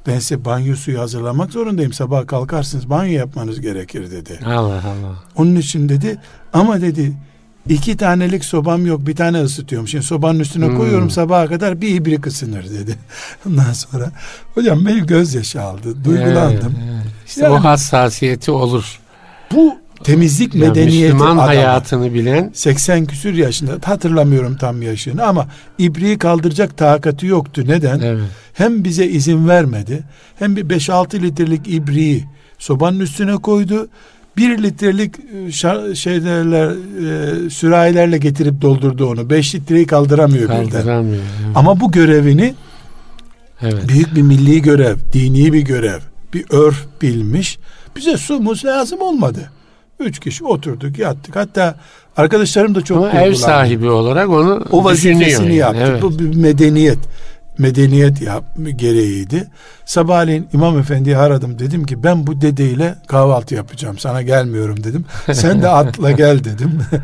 Ben size banyo suyu hazırlamak zorundayım. Sabah kalkarsınız banyo yapmanız gerekir dedi. Allah Allah. Onun için dedi ama dedi iki tanelik sobam yok bir tane ısıtıyorum. Şimdi sobanın üstüne Hmm. koyuyorum sabaha kadar bir ibrik ısınır dedi. Ondan sonra hocam benim gözyaşı aldı. Duygulandım. Evet, evet. İşte Yani- o hassasiyeti olur. Bu temizlik Yani medeniyeti Müslüman adamı. hayatını bilen 80 küsür yaşında hatırlamıyorum tam yaşını ama ibriği kaldıracak takati yoktu. Neden? evet. Hem bize izin vermedi hem bir 5-6 litrelik ibriği sobanın üstüne koydu. 1 litrelik e, şeylerle e, sürahilerle getirip doldurdu onu. 5 litreyi kaldıramıyor birden. kaldıramıyor. Evet. Ama bu görevini evet. büyük bir milli görev, dini bir görev, bir örf bilmiş. Bize su muz lazım olmadı. Üç kişi oturduk yattık. Hatta arkadaşlarım da çok Ama ev sahibi olarak onu o vazifesini yani. yaptı. Evet. Bu bir medeniyet. Medeniyet yap, gereğiydi. Sabahleyin İmam Efendi'yi aradım. Dedim ki ben bu dedeyle kahvaltı yapacağım. Sana gelmiyorum dedim. Sen de atla gel dedim.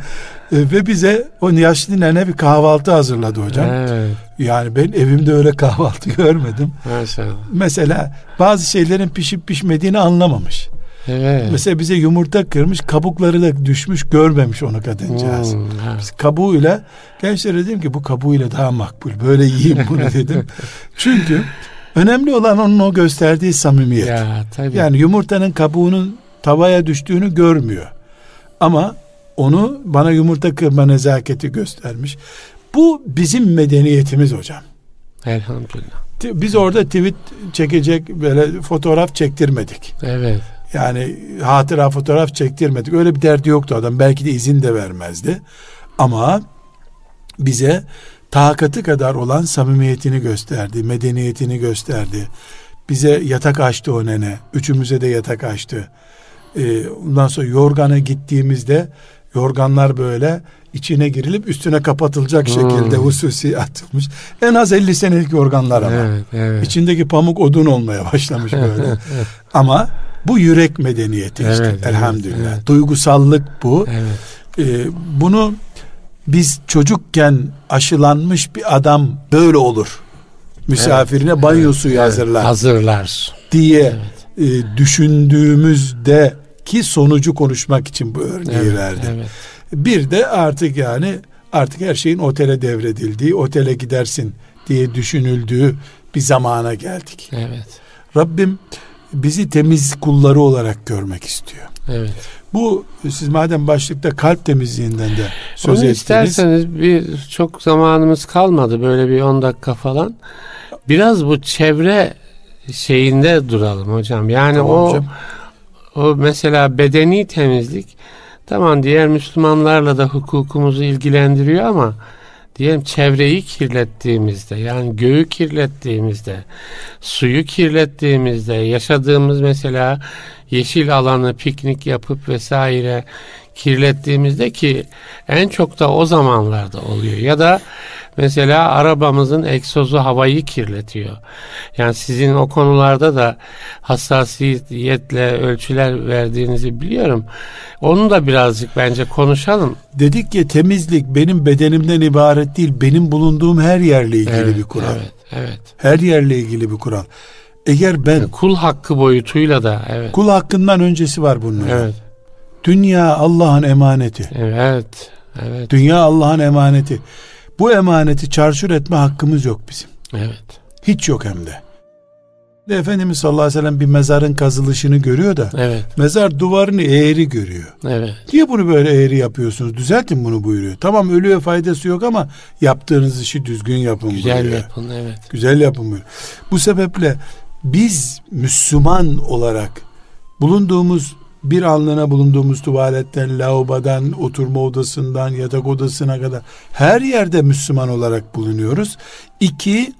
E, Ve bize o yaşlı nene bir kahvaltı hazırladı hocam. Evet. Yani ben evimde öyle kahvaltı görmedim. Maşallah. Mesela bazı şeylerin pişip pişmediğini anlamamış. Evet. Mesela bize yumurta kırmış, kabukları da düşmüş, görmemiş onu kadıncağız. Hmm. Biz kabuğuyla gençlere dedim ki bu kabuğuyla daha makbul. Böyle yiyeyim bunu dedim. Çünkü önemli olan onun o gösterdiği samimiyet. Ya tabii. Yani yumurtanın kabuğunun tavaya düştüğünü görmüyor. Ama onu bana yumurta kırma nezaketi göstermiş. Bu bizim medeniyetimiz hocam. Elhamdülillah. Biz orada tweet çekecek böyle fotoğraf çektirmedik. Evet. Yani hatıra fotoğraf çektirmedik. Öyle bir derdi yoktu adam. Belki de izin de vermezdi. Ama bize takatı kadar olan samimiyetini gösterdi, medeniyetini gösterdi. Bize yatak açtı o nene. Üçümüze de yatak açtı. Ee, ondan sonra yorgana gittiğimizde yorganlar böyle içine girilip üstüne kapatılacak Hmm. şekilde hususi atılmış. En az 50 senelik yorganlar ama. Evet, evet. İçindeki pamuk odun olmaya başlamış böyle. Ama bu yürek medeniyeti işte Evet, evet, elhamdülillah. evet. Duygusallık bu. Evet. Ee, bunu biz çocukken aşılanmış bir adam böyle olur. Misafirine banyo suyu Evet, hazırlar Hazırlar. diye e, düşündüğümüzdeki sonucu konuşmak için bu örneği Evet, verdim. evet. Bir de artık yani artık her şeyin otele devredildiği, otele gidersin diye düşünüldüğü bir zamana geldik. Evet. Rabbim bizi temiz kulları olarak görmek istiyor. Evet. Bu siz madem başlıkta kalp temizliğinden de söz Onu ettiniz. isterseniz bir çok zamanımız kalmadı böyle bir 10 dakika falan. Biraz bu çevre şeyinde duralım hocam. Yani Tamam o hocam. o mesela bedeni temizlik tamam diğer Müslümanlarla da hukukumuzu ilgilendiriyor ama diyelim çevreyi kirlettiğimizde yani göğü kirlettiğimizde suyu kirlettiğimizde yaşadığımız mesela yeşil alanı piknik yapıp vesaire kirlettiğimizde ki en çok da o zamanlarda oluyor ya da mesela arabamızın egzozu havayı kirletiyor. Yani sizin o konularda da hassasiyetle ölçüler verdiğinizi biliyorum. Onu da birazcık bence konuşalım. Dedik ki temizlik benim bedenimden ibaret değil. Benim bulunduğum her yerle ilgili bir kural. Evet, evet. Her yerle ilgili bir kural. Eğer ben Kul hakkı boyutuyla da evet. kul hakkından öncesi var bunun. Evet. Dünya Allah'ın emaneti. Evet. Evet. Dünya Allah'ın emaneti. Bu emaneti çarçur etme hakkımız yok bizim. Evet. Hiç yok hem de. De Efendimiz sallallahu aleyhi ve sellem bir mezarın kazılışını görüyor da Evet. mezar duvarını eğri görüyor. Evet. Niye bunu böyle eğri yapıyorsunuz? Düzeltin bunu buyuruyor. Tamam ölüye faydası yok ama yaptığınız işi düzgün yapın Güzel buyuruyor. yapın evet. Güzel yapın buyuruyor. Bu sebeple biz Müslüman olarak bulunduğumuz bir anlığına bulunduğumuz tuvaletten, lavabodan, oturma odasından, yatak odasına kadar her yerde Müslüman olarak bulunuyoruz. İki,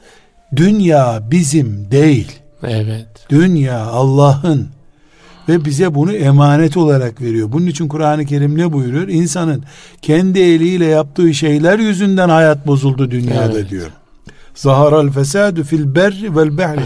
dünya bizim değil. Evet. Dünya Allah'ın ve bize bunu emanet olarak veriyor. Bunun için Kur'an-ı Kerim ne buyuruyor? İnsanın kendi eliyle yaptığı şeyler yüzünden hayat bozuldu dünyada Evet. diyor. Zaharal fesadu fil berri vel behri.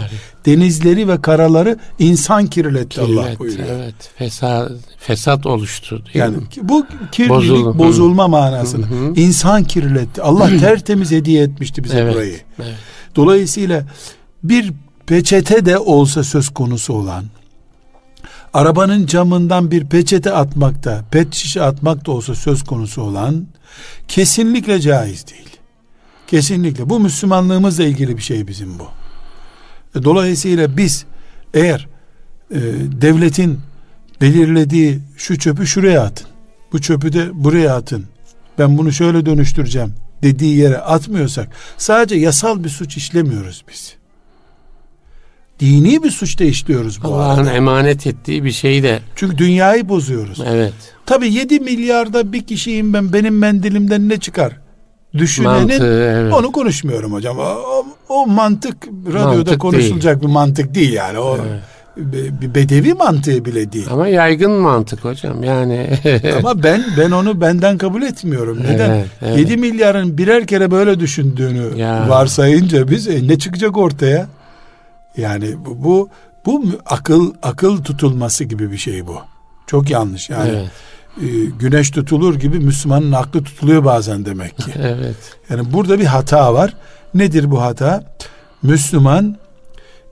Denizleri ve karaları insan kirletti Kirlet, Allah buyuruyor. Evet. Fesat, fesat oluştu. Yani mi? bu kirlilik Bozulma, bozulma manasını. Hı hı. İnsan kirletti. Allah tertemiz hediye etmişti bize evet, burayı. Evet. Dolayısıyla bir peçete de olsa söz konusu olan arabanın camından bir peçete atmakta, pet şişe atmak da olsa söz konusu olan kesinlikle caiz değil. Kesinlikle. Bu Müslümanlığımızla ilgili bir şey bizim bu. E, dolayısıyla biz eğer e, devletin belirlediği şu çöpü şuraya atın, bu çöpü de buraya atın, ben bunu şöyle dönüştüreceğim dediği yere atmıyorsak sadece yasal bir suç işlemiyoruz biz dini bir suçta işliyoruz bu Allah'ın emanet ettiği bir şeyi de. Çünkü dünyayı bozuyoruz. Evet. Tabi 7 milyarda bir kişiyim ben benim mendilimden ne çıkar? Düşünenin Mantığı, evet. onu konuşmuyorum hocam. O, o, mantık radyoda mantık konuşulacak değil. bir mantık değil yani. O evet bir bedevi mantığı bile değil. Ama yaygın mantık hocam yani. Ama ben ben onu benden kabul etmiyorum. Neden? Evet, evet. 7 milyarın birer kere böyle düşündüğünü ya. varsayınca biz e, ne çıkacak ortaya? Yani bu, bu bu akıl akıl tutulması gibi bir şey bu. Çok yanlış yani. Evet. E, güneş tutulur gibi Müslümanın aklı tutuluyor bazen demek ki. evet. Yani burada bir hata var. Nedir bu hata? Müslüman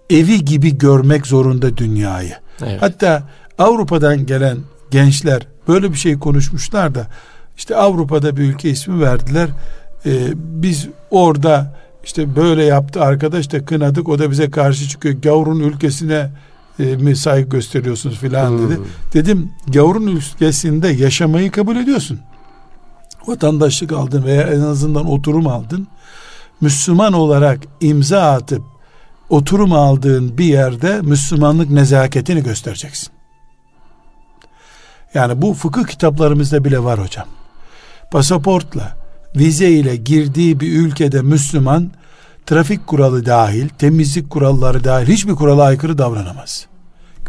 evi gibi görmek zorunda dünyayı. Evet. Hatta Avrupa'dan gelen gençler böyle bir şey konuşmuşlar da işte Avrupa'da bir ülke ismi verdiler. Ee, biz orada işte böyle yaptı arkadaş da kınadık o da bize karşı çıkıyor. Gavurun ülkesine e, mi saygı gösteriyorsunuz filan hmm. dedi. Dedim gavurun ülkesinde yaşamayı kabul ediyorsun. Vatandaşlık aldın veya en azından oturum aldın. Müslüman olarak imza atıp oturum aldığın bir yerde Müslümanlık nezaketini göstereceksin. Yani bu fıkıh kitaplarımızda bile var hocam. Pasaportla vize ile girdiği bir ülkede Müslüman trafik kuralı dahil, temizlik kuralları dahil hiçbir kurala aykırı davranamaz.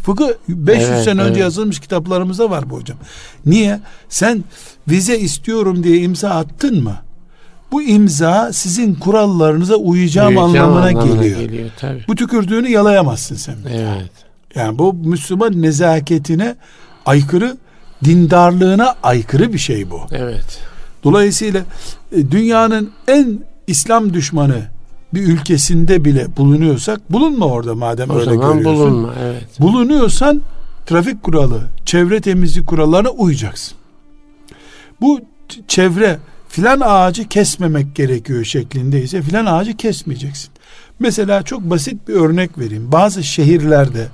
Fıkıh 500 evet, sene evet. önce yazılmış kitaplarımızda var bu hocam. Niye? Sen vize istiyorum diye imza attın mı? Bu imza sizin kurallarınıza uyacağım, uyacağım anlamına, anlamına geliyor. geliyor tabii. Bu tükürdüğünü yalayamazsın sen. Evet. Yani bu Müslüman nezaketine aykırı, dindarlığına aykırı bir şey bu. Evet. Dolayısıyla e, dünyanın en İslam düşmanı bir ülkesinde bile bulunuyorsak bulunma orada madem o öyle görüyorsun. bulunma evet. Bulunuyorsan trafik kuralı, çevre temizlik kurallarına uyacaksın. Bu çevre filan ağacı kesmemek gerekiyor şeklindeyse filan ağacı kesmeyeceksin. Mesela çok basit bir örnek vereyim. Bazı şehirlerde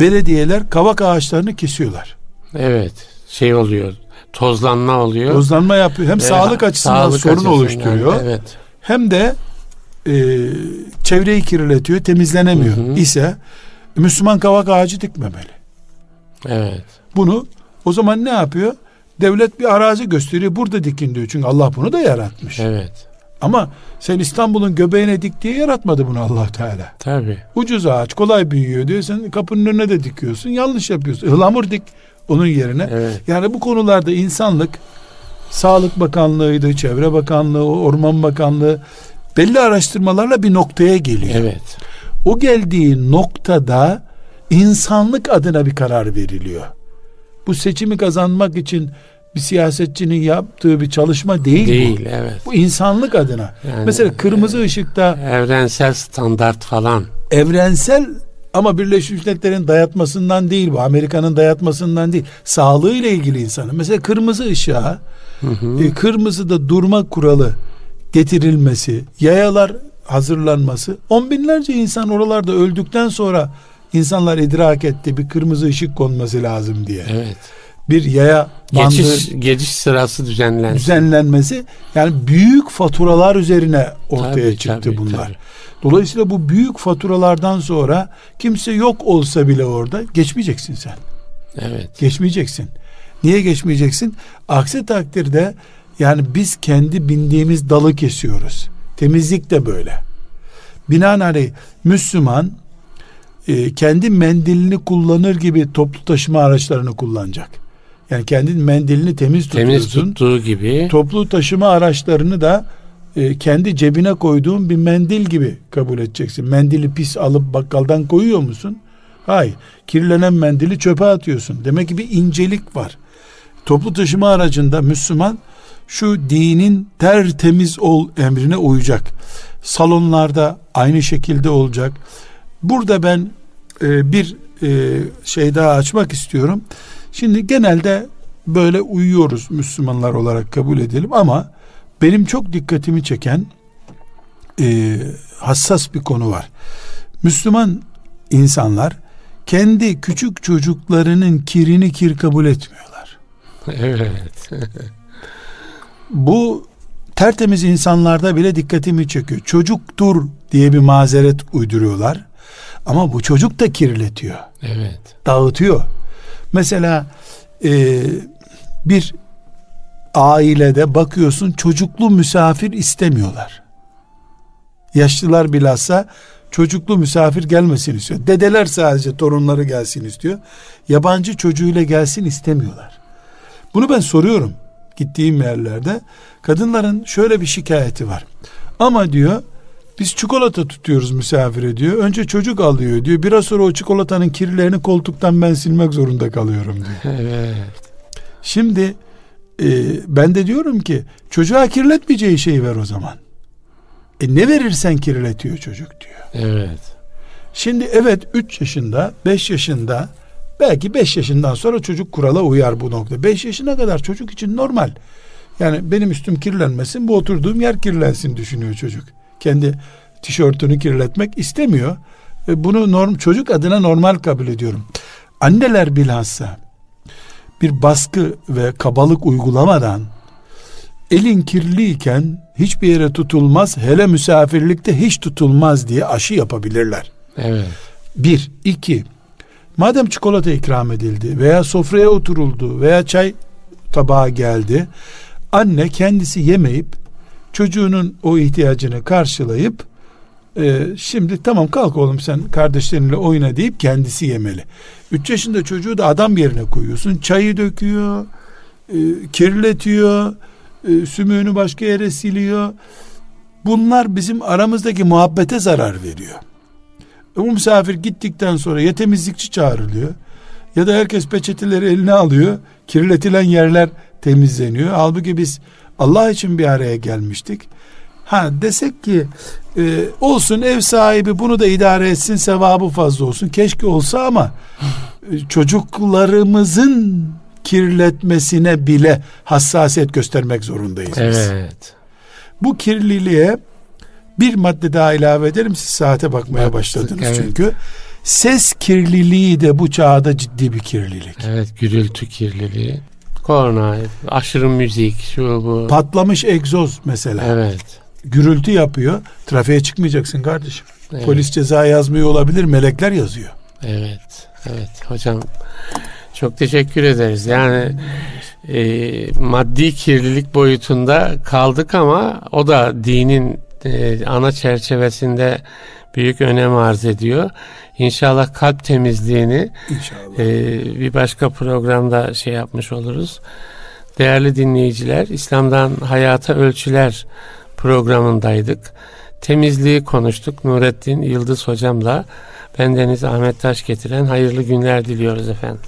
belediyeler kavak ağaçlarını kesiyorlar. Evet şey oluyor tozlanma oluyor. Tozlanma yapıyor. Hem ee, sağlık açısından sağlık sorun açısından, oluşturuyor. Evet. Hem de e, çevreyi kirletiyor, temizlenemiyor hı hı. ise Müslüman kavak ağacı dikmemeli. Evet. Bunu o zaman ne yapıyor? Devlet bir arazi gösteriyor. Burada dikin diyor. Çünkü Allah bunu da yaratmış. Evet. Ama sen İstanbul'un göbeğine dik diye yaratmadı bunu Allah Teala. Tabi. Ucuz ağaç kolay büyüyor diyor. Sen kapının önüne de dikiyorsun. Yanlış yapıyorsun. Ihlamur dik onun yerine. Evet. Yani bu konularda insanlık Sağlık Bakanlığı'ydı, Çevre Bakanlığı, Orman Bakanlığı belli araştırmalarla bir noktaya geliyor. Evet. O geldiği noktada insanlık adına bir karar veriliyor. Bu seçimi kazanmak için bir siyasetçinin yaptığı bir çalışma değil, değil bu. Değil evet. Bu insanlık adına. Yani, Mesela kırmızı e, ışıkta evrensel standart falan. Evrensel ama Birleşmiş Milletler'in dayatmasından değil bu. Amerika'nın dayatmasından değil. Sağlığıyla ilgili insanın. Mesela kırmızı ışığa hı hı. E, kırmızıda durma kuralı getirilmesi, yayalar hazırlanması, on binlerce insan oralarda öldükten sonra insanlar idrak etti bir kırmızı ışık konması lazım diye. Evet. Bir yaya bandı geçiş, geçiş sırası düzenlensin. düzenlenmesi yani büyük faturalar üzerine ortaya tabii, çıktı tabii, bunlar. Tabii. Dolayısıyla bu büyük faturalardan sonra kimse yok olsa bile orada geçmeyeceksin sen. Evet. Geçmeyeceksin. Niye geçmeyeceksin? Aksi takdirde yani biz kendi bindiğimiz dalı kesiyoruz. Temizlik de böyle. Binaenaleyh Müslüman e, kendi mendilini kullanır gibi toplu taşıma araçlarını kullanacak. Yani kendi mendilini temiz tutuyorsun. Temiz tuttuğu gibi. Toplu taşıma araçlarını da e, kendi cebine koyduğun bir mendil gibi kabul edeceksin. Mendili pis alıp bakkaldan koyuyor musun? Hayır. Kirlenen mendili çöpe atıyorsun. Demek ki bir incelik var. Toplu taşıma aracında Müslüman şu dinin tertemiz ol emrine uyacak. Salonlarda aynı şekilde olacak. Burada ben e, bir e, şey daha açmak istiyorum. Şimdi genelde böyle uyuyoruz Müslümanlar olarak kabul edelim ama benim çok dikkatimi çeken e, hassas bir konu var. Müslüman insanlar kendi küçük çocuklarının kirini kir kabul etmiyorlar. Evet. Bu tertemiz insanlarda bile dikkatimi çekiyor. Çocuktur diye bir mazeret uyduruyorlar. Ama bu çocuk da kirletiyor. Evet. Dağıtıyor. Mesela e, bir ailede bakıyorsun çocuklu misafir istemiyorlar. Yaşlılar bilhassa çocuklu misafir gelmesin istiyor. Dedeler sadece torunları gelsin istiyor. Yabancı çocuğuyla gelsin istemiyorlar. Bunu ben soruyorum gittiğim yerlerde. Kadınların şöyle bir şikayeti var. Ama diyor biz çikolata tutuyoruz misafire diyor. Önce çocuk alıyor diyor. Biraz sonra o çikolatanın kirlerini koltuktan ben silmek zorunda kalıyorum diyor. Evet. Şimdi e, ben de diyorum ki çocuğa kirletmeyeceği şeyi ver o zaman. E ne verirsen kirletiyor çocuk diyor. Evet. Şimdi evet 3 yaşında 5 yaşında belki 5 yaşından sonra çocuk kurala uyar bu nokta. 5 yaşına kadar çocuk için normal. Yani benim üstüm kirlenmesin bu oturduğum yer kirlensin düşünüyor çocuk. Kendi tişörtünü kirletmek istemiyor. E, bunu norm çocuk adına normal kabul ediyorum. Anneler bilhassa bir baskı ve kabalık uygulamadan elin kirliyken hiçbir yere tutulmaz hele misafirlikte hiç tutulmaz diye aşı yapabilirler. Evet. Bir, iki, madem çikolata ikram edildi veya sofraya oturuldu veya çay tabağı geldi, anne kendisi yemeyip çocuğunun o ihtiyacını karşılayıp e, şimdi tamam kalk oğlum sen kardeşlerinle oyna deyip kendisi yemeli. Üç yaşında çocuğu da adam yerine koyuyorsun. Çayı döküyor, e, kirletiyor, e, sümüğünü başka yere siliyor. Bunlar bizim aramızdaki muhabbete zarar veriyor. E, bu misafir gittikten sonra ya temizlikçi çağrılıyor ya da herkes peçeteleri eline alıyor. Kirletilen yerler temizleniyor. Halbuki biz Allah için bir araya gelmiştik. Ha desek ki e, olsun ev sahibi bunu da idare etsin sevabı fazla olsun. Keşke olsa ama e, çocuklarımızın kirletmesine bile hassasiyet göstermek zorundayız biz. Evet. Bu kirliliğe bir madde daha ilave edelim. Siz saate bakmaya başladınız evet. çünkü. Ses kirliliği de bu çağda ciddi bir kirlilik. Evet. Gürültü kirliliği. Korna, aşırı müzik, şu bu. Patlamış egzoz mesela. Evet. Gürültü yapıyor. Trafiğe çıkmayacaksın kardeşim. Evet. Polis ceza yazmıyor olabilir. Melekler yazıyor. Evet, evet hocam çok teşekkür ederiz. Yani e, maddi kirlilik boyutunda kaldık ama o da dinin e, ana çerçevesinde büyük önem arz ediyor. İnşallah kalp temizliğini İnşallah. e, bir başka programda şey yapmış oluruz. Değerli dinleyiciler, İslam'dan Hayata Ölçüler programındaydık. Temizliği konuştuk. Nurettin Yıldız hocamla bendeniz Ahmet Taş getiren hayırlı günler diliyoruz efendim.